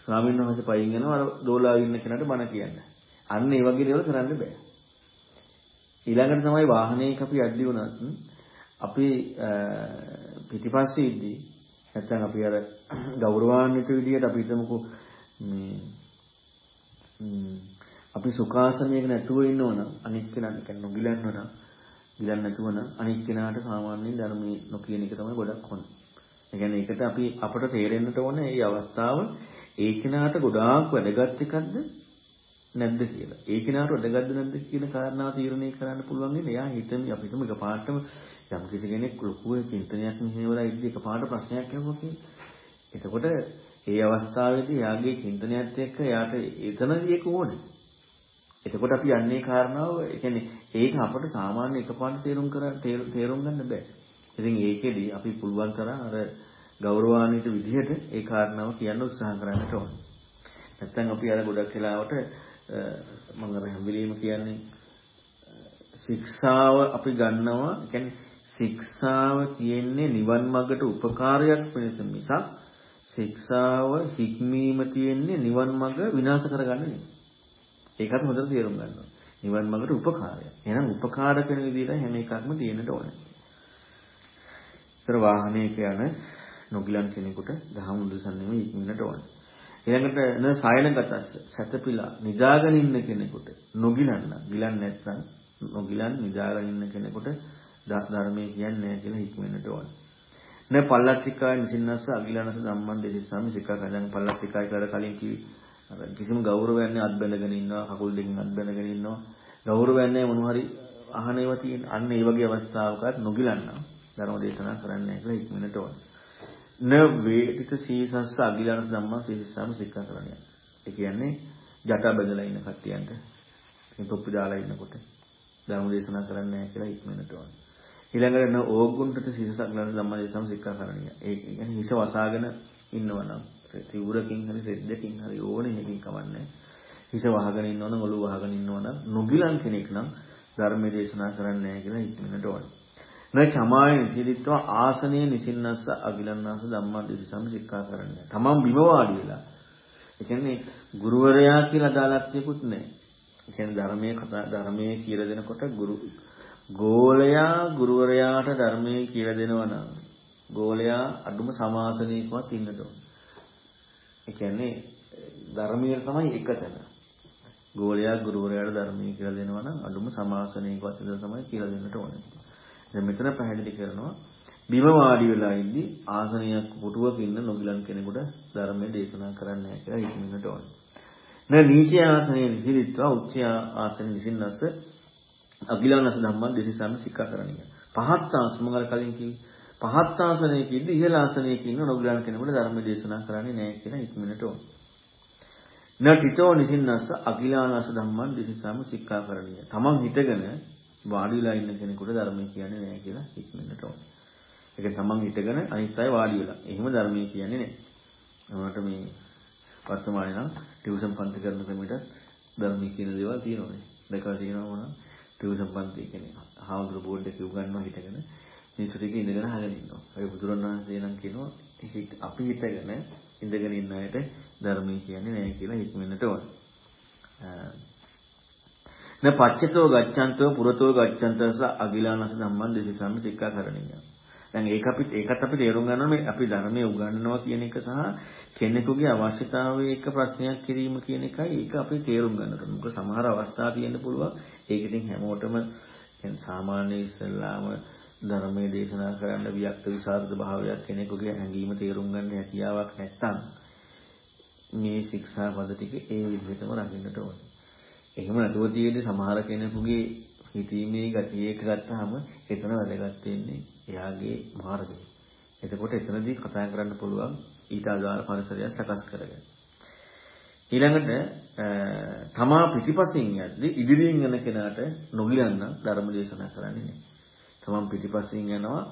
ස්වාමීන් වහන්සේ පයින් යනවා අර දෝලාවේ ඉන්න කෙනාට බණ කියන්න. අන්න ඒ වගේ දේවල් කරන්න බෑ. ඊළඟට තමයි වාහනයක අපි අඩි වුණත් අපි පිටිපස්සේ ඉද්දී නැත්නම් අපි අර ගෞරවාන්විත විදියට අපි හිතමුකෝ මේ අපි සුඛාසනයක නැතුව ඉන්නවනම් අනිත් කෙනාට කියන්නේ නොගිලන්නව නම් ගිලන්න නැතුව නම් අනිත් කෙනාට සාමාන්‍යයෙන් ධර්මයේ නොකියන එක තමයි ගොඩක් හොඳ. ඒ කියන්නේ ඒකට අපි අපට තේරෙන්නට ඕනේ මේ අවස්ථාව ඒ කෙනාට ගොඩාක් වැදගත් එකක්ද නැද්ද කියලා. ඒ කෙනාට වැදගත්ද නැද්ද කියන කාරණාව තීරණය කරන්න පුළුවන් වෙන්නේ එයා හිතමි අපි හිතමු එකපාරටම යම් කිසි කෙනෙක් ලොකු චින්තනයක් මෙහෙවලා ඉද්දි එකපාරට ප්‍රශ්නයක් අහුවා කියලා. එතකොට ඒ අවස්ථාවේදී යාගේ චින්තනයත් එක්ක යාට එතනදී ඒක ඕනේ. එතකොට අපි යන්නේ කාරණාව ඒ කියන්නේ ඒක අපට සාමාන්‍ය එකපාරට තේරුම් කර තේරුම් ගන්න බෑ. ඉතින් ඒකෙදි අපි පුළුවන් තරම් අර ගෞරවාන්විත විදිහට ඒ කාරණාව කියන්න උත්සාහ කරන්නට ඕනේ. නැත්තම් අපි අර ගොඩක් වෙලාවට මම අර හැම වෙලෙම කියන්නේ ශික්ෂාව අපි ගන්නවා කියන්නේ ශික්ෂාව කියන්නේ නිවන් මාර්ගට උපකාරයක් වෙනස මිසක් ශික්ෂාව හික්මීම තියෙන්නේ නිවන් මඟ විනාශ කරගන්න නෙවෙයි. ඒකත් හොඳට තේරුම් ගන්න ඕනේ. නිවන් මඟට උපකාරය. එහෙනම් උපකාරක වෙන විදිහට හැම එකක්ම තියෙන්නට ඕනේ. ඒතර වාහනයක යන නොගිලන් කෙනෙකුට දහම් උදසන් නෙවෙයි ඉක්මනට ඕනේ. ඊළඟට න සයනගතස්ස සතපිලා නිදාගෙන ඉන්න කෙනෙකුට නොගිලන්න ගිලන් නැත්නම් නොගිලන් නිදාගෙන ඉන්න කෙනෙකුට ධර්මයේ කියන්නේ නැහැ කියලා හික්මෙන්නට ඕනේ. න පල්ලත්තිකාය නිසින්නස්ස අගිලනස ධම්මං දෙසිස්සාමි සික්ඛා කඳන් පල්ලත්තිකාය කියලා කලින් කිව්වි අර කිසිම ගෞරවයක් නැහැ අත් බැඳගෙන ඉන්නවා කකුල් දෙකෙන් අත් බැඳගෙන ඉන්නවා. ගෞරවයක් නැහැ මොන හරි අහන ඒවා තියෙන අන්න ඒ වගේ අවස්ථාවකත් නොගිලන්නා. ධර්ම දේශනා කරන්නේ කියලා ඉක්මනට ඕන. න වේදිත සීසස්ස අගිලනස ධම්මං සීසස්සාමි සික්ඛා කරණිය ඒ කියන්නේ ජටා බැඳලා ඉන්න කට්ටියන්ට. මේ තොප්පි දාලා ඉන්නකොට. ධර්ම දේශනා කරන්නේ නැහැ කියලා ඉක්මනට ඕන. ඊළඟට න ඕගුන්ටට සිතසක් ගන්න ධම්මදේශම සික්ඛාකරණිය. ඒ කියන්නේ හිස වසාගෙන ඉන්නවනම් තිවුරකින් හරි සෙද්දකින් හරි ඕනේ එකකින් කවන්නේ. හිස වහගෙන ඉන්නවනම් ඔළුව වහගෙන ඉන්නවනම් නොගිලන් කෙනෙක් නම් ධර්මයේ දේශනා කරන්නේ නැහැ කියලා හිතන්නට ඕනේ. න චමාය නිසිරිත්ව ආසනයේ නිසින්නස්ස අගිලන්නාස ධම්මදේශම සික්ඛාකරණිය. තමන් බිම වාඩි වෙලා. ඒ කියන්නේ ගුරුවරයා කියලා දාලත්‍යකුත් නැහැ. ඒ කියන්නේ ධර්මයේ කතා ධර්මයේ කියලා දෙනකොට ගුරු ගෝලයා ගුරුවරයාට ධර්මයේ කියලා දෙනවා නම් ගෝලයා අඩුම සමාසනයකවත් ඉන්නට ඕන. ඒ කියන්නේ ධර්මයේ තමයි එකතන. ගෝලයා ගුරුවරයාට ධර්මයේ කියලා දෙනවා නම් අඩුම සමාසනයකවත් ඉඳලා තමයි කියලා දෙන්නට ඕනේ. දැන් මෙතන පැහැදිලි කරනවා බිම වාඩි වෙලා ඉඳි ආසනයක් පුටුවක ඉන්න නොගිලන් කෙනෙකුට ධර්මයේ දේශනා කරන්න නැහැ කියලා හිතන්නට ඕනේ. න නීච ආසනයේ නිසිරිත්වා උච්ච ආසනයේ නිසින්නස අගිලානස ධම්මං දෙසිසන්න සික්ඛාකරණිය. පහත් ආසන මම කලින් කිව්වේ පහත් ආසනයක ඉඳි ඉහළ ආසනයක ඉන්න නොගිලාන කෙනෙකුට ධර්ම දේශනා කරන්නේ නැහැ කියන ඉක්මනට ඕන. නටිතෝ නිසින්නස්ස අගිලානස ධම්මං දෙසිසම සික්ඛාකරණිය. තමන් හිතගෙන වාඩිලා ඉන්න කෙනෙකුට ධර්මය කියන්නේ නැහැ කියලා ඉක්මනට ඕන. ඒක තමන් හිතගෙන අනිත් අය වාඩි වෙලා. එහෙම ධර්මය කියන්නේ නැහැ. මට මේ වර්තමානයේ නම් ටියුෂන් පන්ති කරන ක්‍රමයට ධර්මයේ කියන දේවල් තියෙනවානේ. දැකලා තියෙනවා මොනවා ටියුෂන් පන්ති කියන්නේ හාමුදුරු බෝඩ් එකේ උගන්වනවා හිටගෙන මිනිස්සු ටික ඉඳගෙන අහගෙන ඉන්නවා. ඒ බුදුරණවහන්සේ නම් කියනවා අපි හිටගෙන ඉඳගෙන ඉන්න අයට ධර්මයේ කියන්නේ නැහැ කියලා හිතෙන්නට ඕන. න පච්චතෝ ගච්ඡන්තෝ පුරතෝ ගච්ඡන්තස අගිලානස ධම්මං දෙසිසම්ම සික්ඛාකරණිය. දැන් ඒක අපි ඒකත් අපි තේරුම් ගන්න මේ අපි ධර්මයේ උගන්වනවා කියන එක සහ කෙනෙකුගේ අවශ්‍යතාවය එක ප්‍රශ්නයක් කිරීම කියන එකයි ඒක අපි තේරුම් ගන්න ඕනේ. මොකද සමහර අවස්ථා තියෙන්න පුළුවන්. ඒක ඉතින් හැමෝටම දැන් සාමාන්‍ය ඉස්සල්ලාම ධර්මයේ දේශනා කරන්න වික්ත විසරද භාවයක් කෙනෙකුගේ හැඟීම තේරුම් ගන්න හැකියාවක් නැත්නම් මේ ශික්ෂා පද ටික ඒ විදිහටම රකින්නට ඕනේ. එහෙම නැතුව තියෙන්නේ සමහර කෙනෙකුගේ හිතීමේ ගතිය එක ගත්තාම එතන වැදගත් වෙන්නේ එයාගේ මාර්ගය. එතකොට එතනදී කතා කරන්න පුළුවන් ඊට අදාළ පරිසරය සකස් කරගන්න. ඊළඟට තමා පිටිපසින් යද්දී ඉදිරියෙන් යන කෙනාට නොගිලන්න ධර්ම දේශනා කරන්නේ නැහැ. තමන් පිටිපසින් යනවා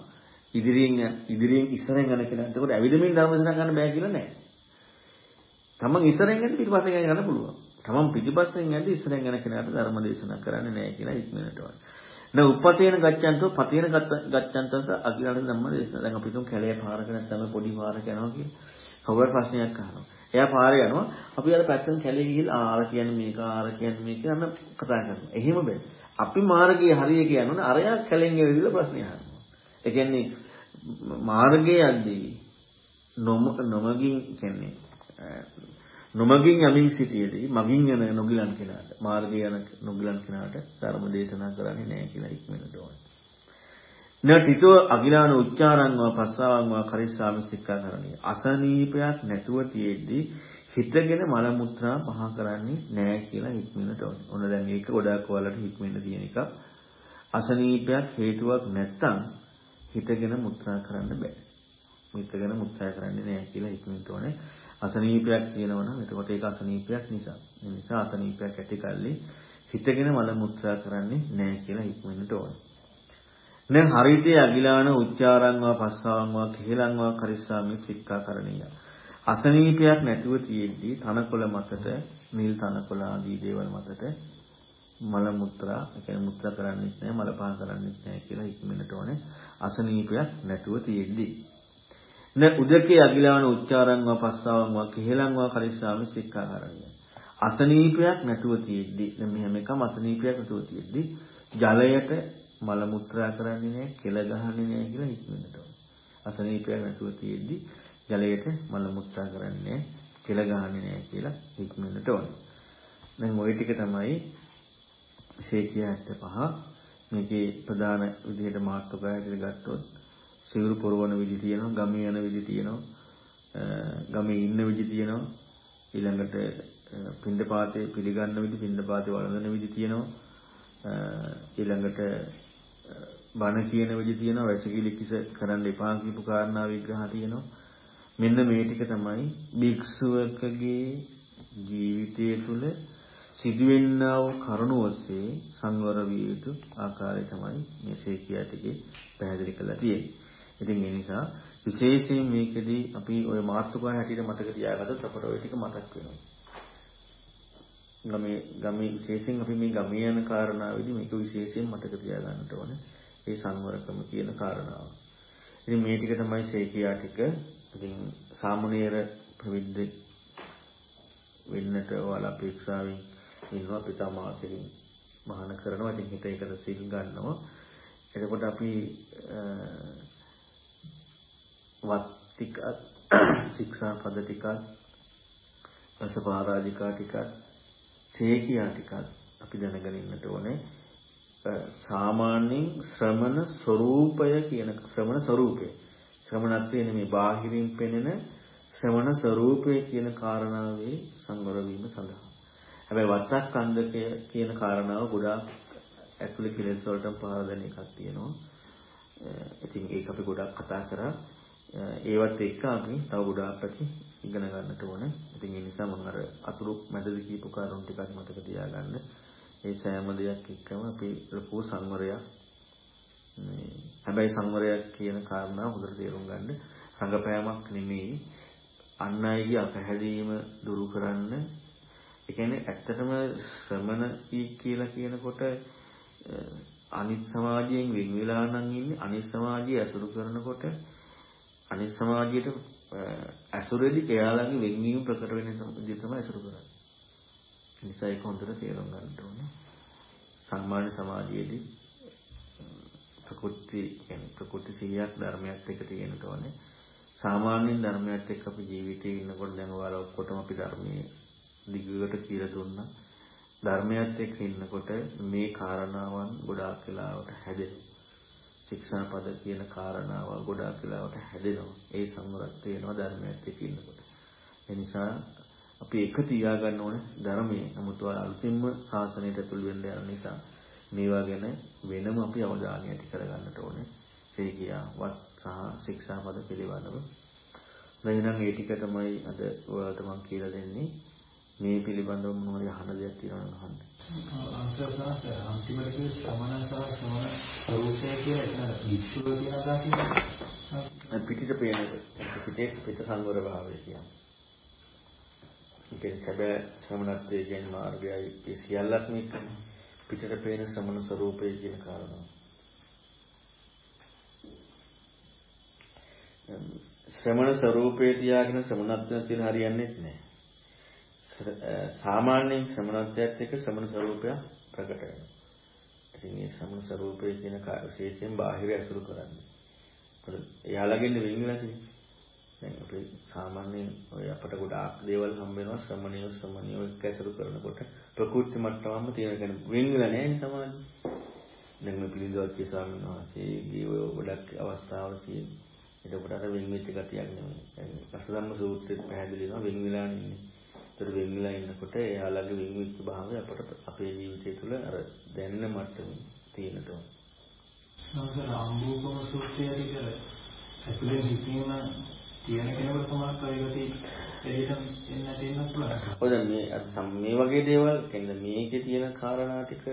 ඉදිරියෙන් ඉදිරියෙන් ඉස්සරෙන් යන කෙනා. එතකොට ඇවිදමින් ධර්ම දේශනා කරන්න බෑ කියලා නෑ. තමන් ඉස්සරෙන් යද්දී පිටිපසින් යන්න පුළුවන්. තමන් පිටිපස්සෙන් යද්දී ඉස්සරෙන් යන කෙනාට ධර්ම දේශනා කරන්නේ නැහැ කියලා ඉක්මනට වань. න උපතේන ගච්ඡන්තෝ පතේන ගච්ඡන්තස අකිලන ධම්ම දේශනා. දැන් අපි තුන් කැලේ පාරක නැත්නම් පොඩි පාරක යනවා කියලා. කවුරු ප්‍රශ්නයක් අහනවා. එයා පාරේ යනවා. අපි අර පැත්තෙන් කැලේ ගිහිල්ලා ආර කියන්නේ මේක ආර කියන්නේ මේක යන කතා කරනවා. එහෙම බෑ. අපි මාර්ගයේ හරිය කියනවනේ අරයා කැලෙන් ඇවිල්ලා ප්‍රශ්න අහනවා. ඒ කියන්නේ මාර්ගයේ යද්දී නොමගින් කියන්නේ නොමගින් යමින් සිටියේදී මගින් යන නොගිලන් කෙනාට මාර්ගය යන නොගිලන් කෙනාට ධර්ම දේශනා කරන්නේ නැහැ කියලා ඉක්මනට ඕනේ. නටිතෝ අගිලාන උච්චාරංවා පස්සාවංවා කරිස්සාමි සික්ඛාකරණිය. අසනීපයක් නැතුව තියෙද්දී හිතගෙන මල මුත්‍රා පහ කරන්නේ නැහැ කියලා හික්මෙන්නට ඕනේ. ඔන්න දැන් මේක ගොඩාක් ඔයාලට හික්මෙන්න තියෙන එකක්. අසනීපයක් හේතුවක් නැත්තම් හිතගෙන මුත්‍රා කරන්න බෑ. හිතගෙන මුත්‍රා කරන්නේ නැහැ කියලා හික්මෙන්නට ඕනේ. අසනීපයක් තියෙනවනම් එතකොට ඒක අසනීපයක් නිසා. ඒ නිසා අසනීපයක් ඇති කල්ලි හිතගෙන මල මුත්‍රා කරන්නේ නැහැ කියලා හික්මෙන්නට ඕනේ. දැන් හරිතේ අගිලාන උච්චාරංවා පස්සාවංවා කිහිලංවා කරිස්සාමි සික්ඛාකරණීය. අසනීපයක් නැතුව තියෙද්දි තනකොළ මතට නිල් තනකොළ ආදී දේවල් මතට මල මුත්‍රා කියන්නේ මුත්‍රා කරන්නේත් නැහැ මල පහ කරන්නේත් නැහැ කියලා ඉක්මනට ඕනේ අසනීපයක් නැතුව තියෙද්දි න උදකේ අගිලාන උච්චාරංවා පස්සාවංවා කිහෙලංවා කරිස්සාමි සික්ඛාකරණය අසනීපයක් නැතුව තියෙද්දි මෙහෙම එකම අසනීපයක් නැතුව තියෙද්දි ජලයට මල මුත්‍රා කරන්නේ නැහැ කෙල ගහන්නේ නැහැ කියලා ඉක්මනට ඕනේ. අසනීපයක් නැතුව තියෙද්දි ජලයට මල මුත්‍රා කරන්නේ කෙල ගහන්නේ නැහැ කියලා හික්මෙන්නට ඕනේ. දැන් ওই ටික තමයි ශේකිය 75 මේකේ ප්‍රධාන විදිහට මාතෘකාව හැටියට ගත්තොත් සිවුරු පොරවන විදි තියෙනවා, ගමේ යන විදි තියෙනවා, ගමේ ඉන්න විදි තියෙනවා, ඊළඟට පින්දපාතේ පිළිගන්න විදි, පින්දපාතේ වළඳන විදි තියෙනවා, ඊළඟට බණ කියන විදි තියෙනවා, වැසිකිලි කිස කරන්න එපා කියපු කාරණා විග්‍රහ තියෙනවා. මෙන්න මේ ටික තමයි භික්ෂුවකගේ ජීවිතය තුළ සිදුවෙන්නා වූ කරුණ ඔස්සේ සංවර විය යුතු ආකාරය තමයි මේ ශේකියා ටිකේ පැහැදිලි කරලා තියෙන්නේ. ඉතින් ඒ නිසා විශේෂයෙන් මේකෙදී අපි ওই මාතෘකාව හැටියට මතක තියාගත්තොත් අපට ওই ටික මතක් වෙනවා. ගමේ ගමේ විශේෂයෙන් අපි මේ ගමේ යන කාරණාවෙදි මේක විශේෂයෙන් මතක තියාගන්නට ඕනේ. ඒ සංවරකම කියන කාරණාව. ඉතින් මේ ටික තමයි ශේකියා ටික ඉතින් සාමණේර ප්‍රවිද්ද වෙන්නට ඔයාලා අපේක්ෂාවෙන් ඉන්නවා පිතා මාසෙකින් මහාන කරනවා. ඉතින් හිත ඒකට සිල් ගන්නවා. එතකොට අපි වත් ටිකක් ශික්ෂා පද ටිකක් රසපාරාජිකා ටිකක් සේකියා ටිකක් අපි දැනගෙන ඉන්නට ඕනේ සාමාන්‍යයෙන් ශ්‍රමණ ස්වરૂපය කියන ශ්‍රමණ ස්වરૂපය ශ්‍රමණත්වය නෙමෙයි බාහිරින් පෙනෙන ශ්‍රමණ ස්වરૂපය කියන කාරණාවේ සංවර වීම සඳහා හැබැයි වත්තක් කන්දකය කියන කාරණාව ගොඩාක් ඇතුළේ කෙලෙස් වලටම පාර දෙන එකක් තියෙනවා. ඉතින් ඒක අපි ගොඩක් කතා කරා. ඒවත් එක්ක අපි තව ගොඩාක් පැති ඉගෙන ගන්නට ඕනේ. ඉතින් ඒ නිසා මම අර අතුරු මැදදී කියපු කාරණා ටිකක් මතක තියාගන්න. ඒ සෑම දෙයක් එක්කම අපි ලොකු සංවරයක් හැබැයි සංවරයක් කියන කාරණාව හොඳට තේරුම් ගන්න රංගපෑමක් නෙමෙයි අන් අයගේ අපහැදීම දුරු කරන්න ඒ කියන්නේ ඇත්තටම ශ්‍රමණ කියලා කියනකොට අනිත් සමාජයෙන් වෙන් වෙලා නම් ඉන්නේ අනිත් සමාජය ඇසුරු කරනකොට අනිත් සමාජයට ඇසුරේදී එයාලගේ වෙන්වීම ප්‍රකට වෙන විදිහ තමයි ඇසුරු කරන්නේ. නිසා ඒක හොඳට තේරුම් ගන්න ඕනේ. සාමාන්‍ය සමාජයේදී ප්‍රකෘති කියන්නේ ප්‍රකෘති සිහියක් ධර්මයක් එක තියෙනට ඕනේ. සාමාන්‍යයෙන් ධර්මයක් එක්ක අපි ජීවිතේ ඉන්නකොට දැන් ඔයාලා ඔක්කොටම අපි ධර්මයේ දිගට කියලා දුන්නා. ධර්මයත් එක්ක ඉන්නකොට මේ කාරණාවන් ගොඩාක් වෙලාවට හැදෙනවා. ශික්ෂාපද කියන කාරණාව ගොඩාක් වෙලාවට හැදෙනවා. ඒ සංවරත් වෙනවා ධර්මයත් එක්ක ඉන්නකොට. ඒ නිසා අපි එක තියාගන්න ඕනේ ධර්මයේ. නමුත් අලුතින්ම ශාසනයට ඇතුල් වෙන්න යන නිසා මේවා ගැන වෙනම අපි අවධානය ඇති කරගන්නට ඕනේ. සීකියා වත් සහ ශික්ෂාපද පිළිබඳව. එහෙනම් ඒ ටික තමයි අද ඔයාලට මම කියලා දෙන්නේ. මේ පිළිබඳව මොනවද අහන දෙයක් තියෙනවද අහන්න. අන්තසාර අන්තිමට කිව්ව රූපය කියලා එතන විචුව කියන අදහසින් පිටිට පේන පිටේ පිට සංවර භාවය කියන්නේ. ඒ සැබෑ ශ්‍රමණත්වයේ කියන මාර්ගයයි ඒ සියල්ලක්ම පිටට පේන ශ්‍රමණ ස්වરૂපය කියන කාරණා. ශ්‍රමණ ස්වરૂපේ තියාගෙන ශ්‍රමණත්වය තියලා හරියන්නේ නැහැ. සාමාන්‍යයෙන් ශ්‍රමණත්වයත් එක්ක ශ්‍රමණ ස්වરૂපය ප්‍රකට වෙනවා. ඉතින් මේ ශ්‍රමණ ස්වરૂපය කියන විශේෂයෙන් බාහිර ඇසුරු කරන්නේ. මොකද එයාලගෙන් වෙන් වෙලා තියෙන්නේ. දැන් අපි සාමාන්‍යයෙන් ඔය අපට ගොඩාක් දේවල් හම්බ වෙනවා ශ්‍රමණිය ශ්‍රමණිය එක්ක ඇසුරු කරනකොට ප්‍රකෘති මට්ටමම තියෙන කියන්නේ වෙන් වෙලා නැහැ සමාජ. දැන් මේ පිළිඳවත් ස්වාමීන් වහන්සේගේ ඔය ගොඩක් අවස්ථාවල තියෙන. එතකොට අර වෙන් වෙච්ච ගතියක් නෙමෙයි. දැන් අසධම්ම සූත්‍රෙත් පැහැදිලි වෙනවා වෙන් වෙලා ඉන්නේ. ඒතර වෙන් වෙලා ඉන්නකොට එයාලගේ වෙච්ච භාවය අපට අපේ ජීවිතය තුළ අර දැනෙන මට්ටමේ තියෙනට ඕන. සංසාර අම්බුකම සූත්‍රයදී කර ඇතුලේ හිතීම තියෙන කෙනෙකුට පරිගති එළියට එන්න තියෙන්න පුළුවන්. ඔය මේ මේ වගේ දේවල් කියන්නේ මේකේ තියෙන කාරණා ටික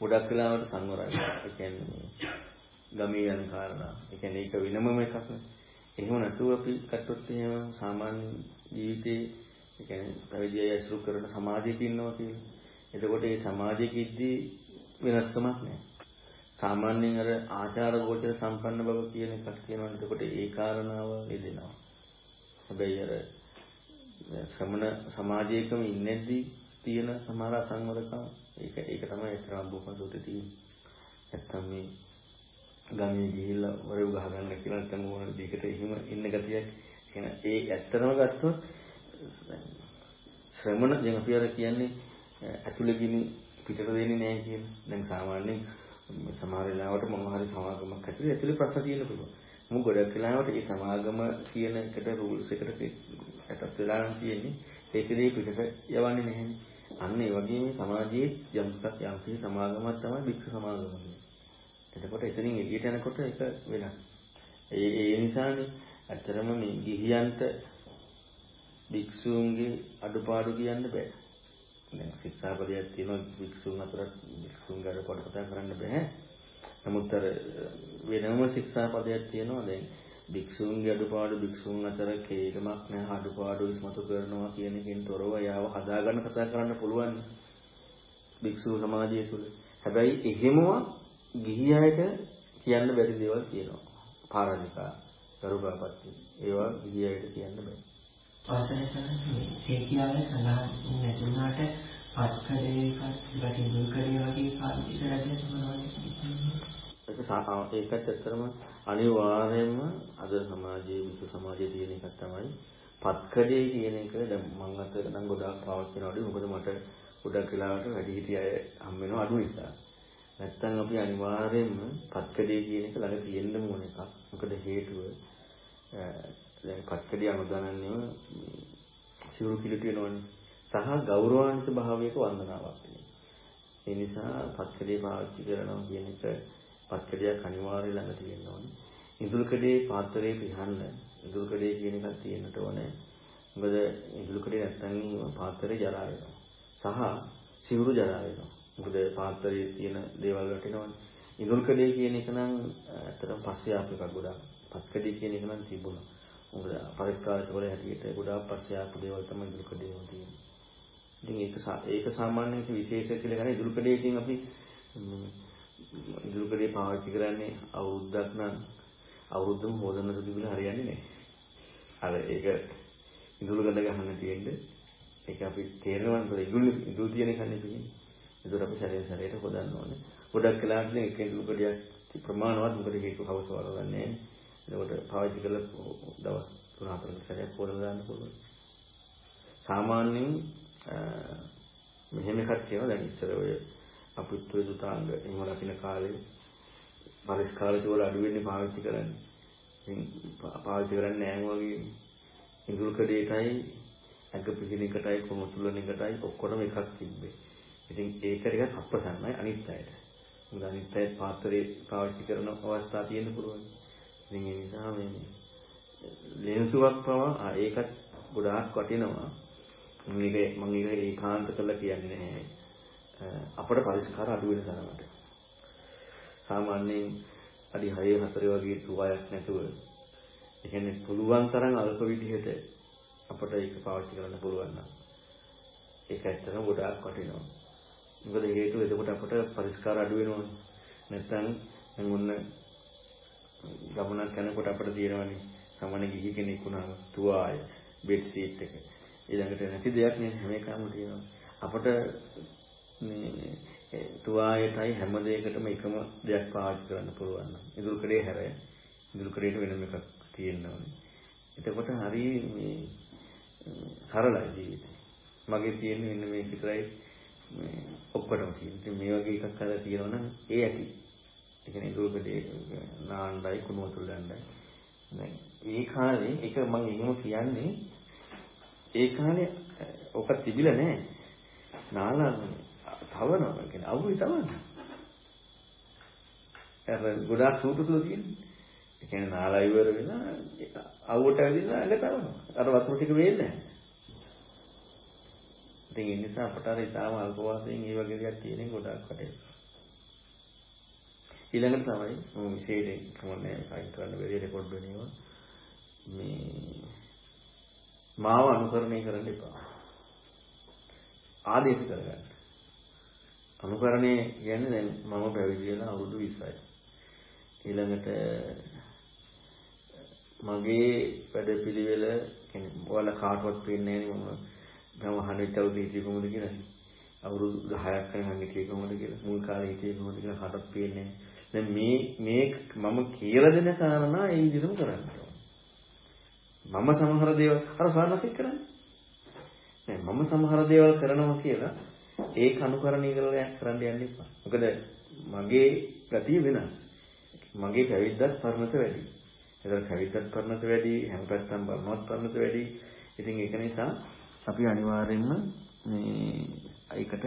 ගොඩක් වෙලාවට සංවරයි. ඒ කියන්නේ ගමේ යන කාරණා. ඒ කියන්නේ ඒක වෙනමම එකක් නේ. එහෙම නැතුව අපි කට්ටොත් එහෙම සාමාන්‍ය ජීවිතේ ඒ කියන්නේ පැවිදි අය ඇසුරු කරන සමාජයක ඉන්නවා කියලා. එතකොට මේ සමාජයකදී වෙනස්කමක් නැහැ. සාමාන්‍යයෙන් අර ආචාර ගෝචර සම්පන්න බව කියන එකක් තියෙනවා. එතකොට ඒ කාරණාව එදෙනවා. හැබැයි අර ශ්‍රමණ සමාජයකම ඉන්නේදී තියෙන සමහර අසංවරකම් ඒක ඒක තමයි ඒතරම් බොහොමසුතේ තියෙන්නේ. නැත්තම් මේ ගමේ ගිහිල්ලා වරව ගහ ගන්න කියලා නැත්තම් මොන දෙයකට එහෙම ඉන්න ගතියක් කියන ඒ ඇත්තම ගත්තොත් ශ්‍රමණ දැන් අපි අර කියන්නේ ඇතුළේ ගිනි පිටට දෙන්නේ නැහැ කියන. දැන් සාමාන්‍යයෙන් සමහර වෙලාවට මොන හරි සමාගමක් ඇතුලේ ඇතුලේ ප්‍රශ්න තියෙන්න පුළුවන්. මොකද ගොඩක් වෙලාවට මේ සමාගම කියන එකට රූල්ස් එකට ඇටත් වෙලා නම් තියෙන්නේ ඒකදී පිටට යවන්නේ නැහැ. අන්න ඒ වගේ මේ සමාජයේ යම්කක් යම්කිසි සමාගමක් තමයි වික්ෂ සමාගම කියන්නේ. එතකොට එතනින් එළියට යනකොට ඒක වෙනස්. ඒ ඒ නිසානේ ඇත්තරම මේ ගිහියන්ට භික්ෂූන්ගේ අඩුපාඩු කියන්න බෑ. දැන් ශික්ෂාපදයක් තියෙනවා භික්ෂූන් අතරත් භික්ෂූන්ගේ අඩුපාඩු කතා කරන්න බෑ. නමුත් අර වෙනම ශික්ෂාපදයක් තියෙනවා දැන් භික්ෂූන්ගේ අඩුපාඩු භික්ෂූන් අතර කේලමක් නැහැ අඩුපාඩු ඉස්මතු කරනවා කියන එකෙන් තොරව යාව හදාගන්න කතා කරන්න පුළුවන්. භික්ෂූ සමාජය තුළ. හැබැයි එහෙමම ගිහි අයට කියන්න බැරි දේවල් තියෙනවා. පාරමිතා, කරුණාපත්ති. ඒවා ගිහි අයට කියන්න බෑ. වචන කරන්නේ ඒ කියන්නේ සඳහන් නැතුණාට පස්කඩේක පිටින් දුල්කඩේ වගේ පාවිච්චි කරද්දී මොනවද ඒක ඒකත් ඇත්තටම අනිවාර්යයෙන්ම අද සමාජයේ විශ්ව සමාජයේ තියෙන එකක් තමයි පත්කඩේ කියන එක. දැන් මම අත නම් ගොඩාක් පාවිච්චි කරනවාදී මොකද මට ගොඩක් වෙලාවට වැඩි හිටිය අය හම් වෙනවා අඩු නිසා. නැත්තම් අපි අනිවාර්යයෙන්ම පත්කඩේ කියන එක ළඟ තියෙන්න ඕන එකක්. මොකද හේතුව දැන් පත්කඩිය අනුදානන්නේම සිවුරු කිලිටි වෙනවනේ. සහ ගෞරවාන්විත භාවයක වන්දනාවක් ඒ නිසා පත්කඩිය පාවිච්චි කරනවා කියන එක පත්කඩියක් අනිවාර්ය ළඟ තියෙන්න ඕනේ. ඉඳුල්කඩේ පාත්‍රයේ පිහන්න ඉඳුල්කඩේ කියන එකක් තියෙන්නට ඕනේ. මොකද ඉඳුල්කඩේ නැත්තම් පාත්‍රේ ජරා වෙනවා. සහ සිවුරු ජරා වෙනවා. මොකද පාත්‍රයේ තියෙන දේවල් වැටෙනවනේ. ඉඳුල්කඩේ කියන එක නම් ඇත්තටම පස්සේ ආපු එකක් ගොඩාක්. පත්කඩේ කියන එක නම් තිබුණා. මොකද පරිස්කාරක වල හැටියට ගොඩාක් පස්සේ ආපු දේවල් තමයි ඉදුල්කඩේ වල තියෙන්නේ. ඉතින් ඒක ඒක සාමාන්‍යයෙන් විශේෂ කියලා ගන්න ඉදුල්කඩේකින් අපි ඉදුල්කඩේ පාවිච්චි කරන්නේ අවුරුද්දක් නම් අවුරුද්දම හොදන්න තිබුණා හරියන්නේ නැහැ. අර ඒක ඉදුල් ගඳ ගහන්න තියෙන්නේ ඒක අපි තේරෙනවා මොකද ඉදුල් ඉදුල් තියෙන කන්නේ තියෙන්නේ. ඒකට අපි ශරීර ශරීරයට හොදන්න ඕනේ. ගොඩක් වෙලාවට නේ එක ඉඳුල් කඩියක් ප්‍රමාණවත් මොකද ඒක හවස වලවන්නේ. ඒකට පාවිච්චි කළ දවස් 3-4කට සැරයක් පොරල දාන්න පුළුවන්. සාමාන්‍යයෙන් මෙහෙම එකක් තියෙනවා දැන් ඉස්සර ඔය අපුත්තු දුතාංග එහෙම රකින්න කාලේ පරිස්කාරක වල අඩු වෙන්නේ පාවිච්චි කරන්නේ. ඉතින් පාවිච්චි කරන්නේ නැහැ වගේ ඉඳුල් කඩේටයි ඇඟ පිසින එකටයි කොමුතුලන එකටයි ඔක්කොම එකක් තිබ්බේ. ඉතින් ඒක ටිකක් අප්‍රසන්නයි අනිත් අයට. මොකද අනිත් අය පාත්‍රේ පාවිච්චි කරන අවස්ථා තියෙන්න පුළුවන්. ඉතින් ඒ නිසා මේ ලෙන්සුවක් පවා ඒකත් ගොඩාක් වටිනවා. මේක මම ඒක ඒකාන්ත කරලා කියන්නේ නැහැ. අපට පරිස්කාර අඩු වෙන තරමට. සාමාන්‍යයෙන් අඩි 6 4 වගේ සුවයක් නැතුව ඒ කියන්නේ පුළුවන් තරම් අල්ප විදිහට අපට ඒක පාවිච්චි කරන්න පුළුවන් නම් ඒක ඇත්තටම ගොඩාක් වටිනවා. මොකද හේතුව එතකොට අපට පරිස්කාර අඩු වෙනවනේ. නැත්නම් දැන් ඔන්න ගමනක් යනකොට අපිට තියෙනවනේ සමන ගිහි කෙනෙක් වුණාම තුවාය බෙඩ් සීට් එක. ඊළඟට නැති දෙයක් නේ හැම එකම තියෙනවා. අපට මේ තුවායටයි හැම දෙයකටම එකම දෙයක් පාවිච්චි කරන්න පුළුවන්. ඉදුල් කඩේ හැර ඉදුල් කඩේට වෙනම එකක් තියෙනවා. එතකොට හරි මේ සරලයි ජීවිතේ. මගේ තියෙන්නේ මෙන්න මේක විතරයි මේ ඔක්කොටම තියෙන. ඉතින් මේ වගේ එකක් අර තියෙනවා නම් ඒ ඇති. ඒ කියන්නේ දුරකදී නාණ්ඩයි කුණු වතුර ගන්නයි. දැන් ඒ කාලේ ඒක මම එහෙම කියන්නේ ඒ කාලේ ඔක තිබිලා නැහැ. නාලා තවනවා කියන්නේ අවුයි තවනවා. අර ගොඩාක් සූදුසුදු තියෙන්නේ. ඒ කියන්නේ නාලා ඉවර වෙලා අවුවට ඇවිල්ලා ඇඟ තවනවා. අර වතුර ටික වෙන්නේ නැහැ. ඉතින් ඒ නිසා අපට අර ඉතාලම අල්ප වශයෙන් මේ වගේ දේවල් තියෙන ගොඩාක් වටේ. ඊළඟට තමයි මම විශේෂයෙන් කමන්නේ අයින් කරන්න බැරි රෙකෝඩ් වෙනවා. මේ මාව අනුකරණය කරන්න එපා. ආදේශ කරගන්න. අනුකරණය කියන්නේ දැන් මම පැවිදි වෙලා අවුරුදු 20යි. ඊළඟට මගේ වැඩපිළිවෙල කියන්නේ ඔයාලා කාටවත් පේන්නේ නැහැ මම මම අහන වෙච්ච අවුරුදු හිටියේ කොහොමද කියලා. අවුරුදු 10ක් කලින් හිටියේ කොහොමද කියලා. මුල් කාලේ හිටියේ කොහොමද කියලා හටත් පේන්නේ. දැන් මේ මේ මම කියලා දෙන කාරණා ඒ විදිහටම කරන්න මම සමහර දේවල් අර සානසික කරන්නේ. නෑ මම සමහර දේවල් කරනවා කියලා ඒක අනුකරණය කරලා කරන්න යන්න එපා. මොකද මගේ ගතිය වෙනස්. මගේ පැවිද්දත් පරණත වැඩි. ඒතර පැවිද්දත් පරණත වැඩි, හැම පැත්තම බලනවත් පරණත වැඩි. ඉතින් ඒක නිසා අපි අනිවාර්යයෙන්ම මේ ඒකට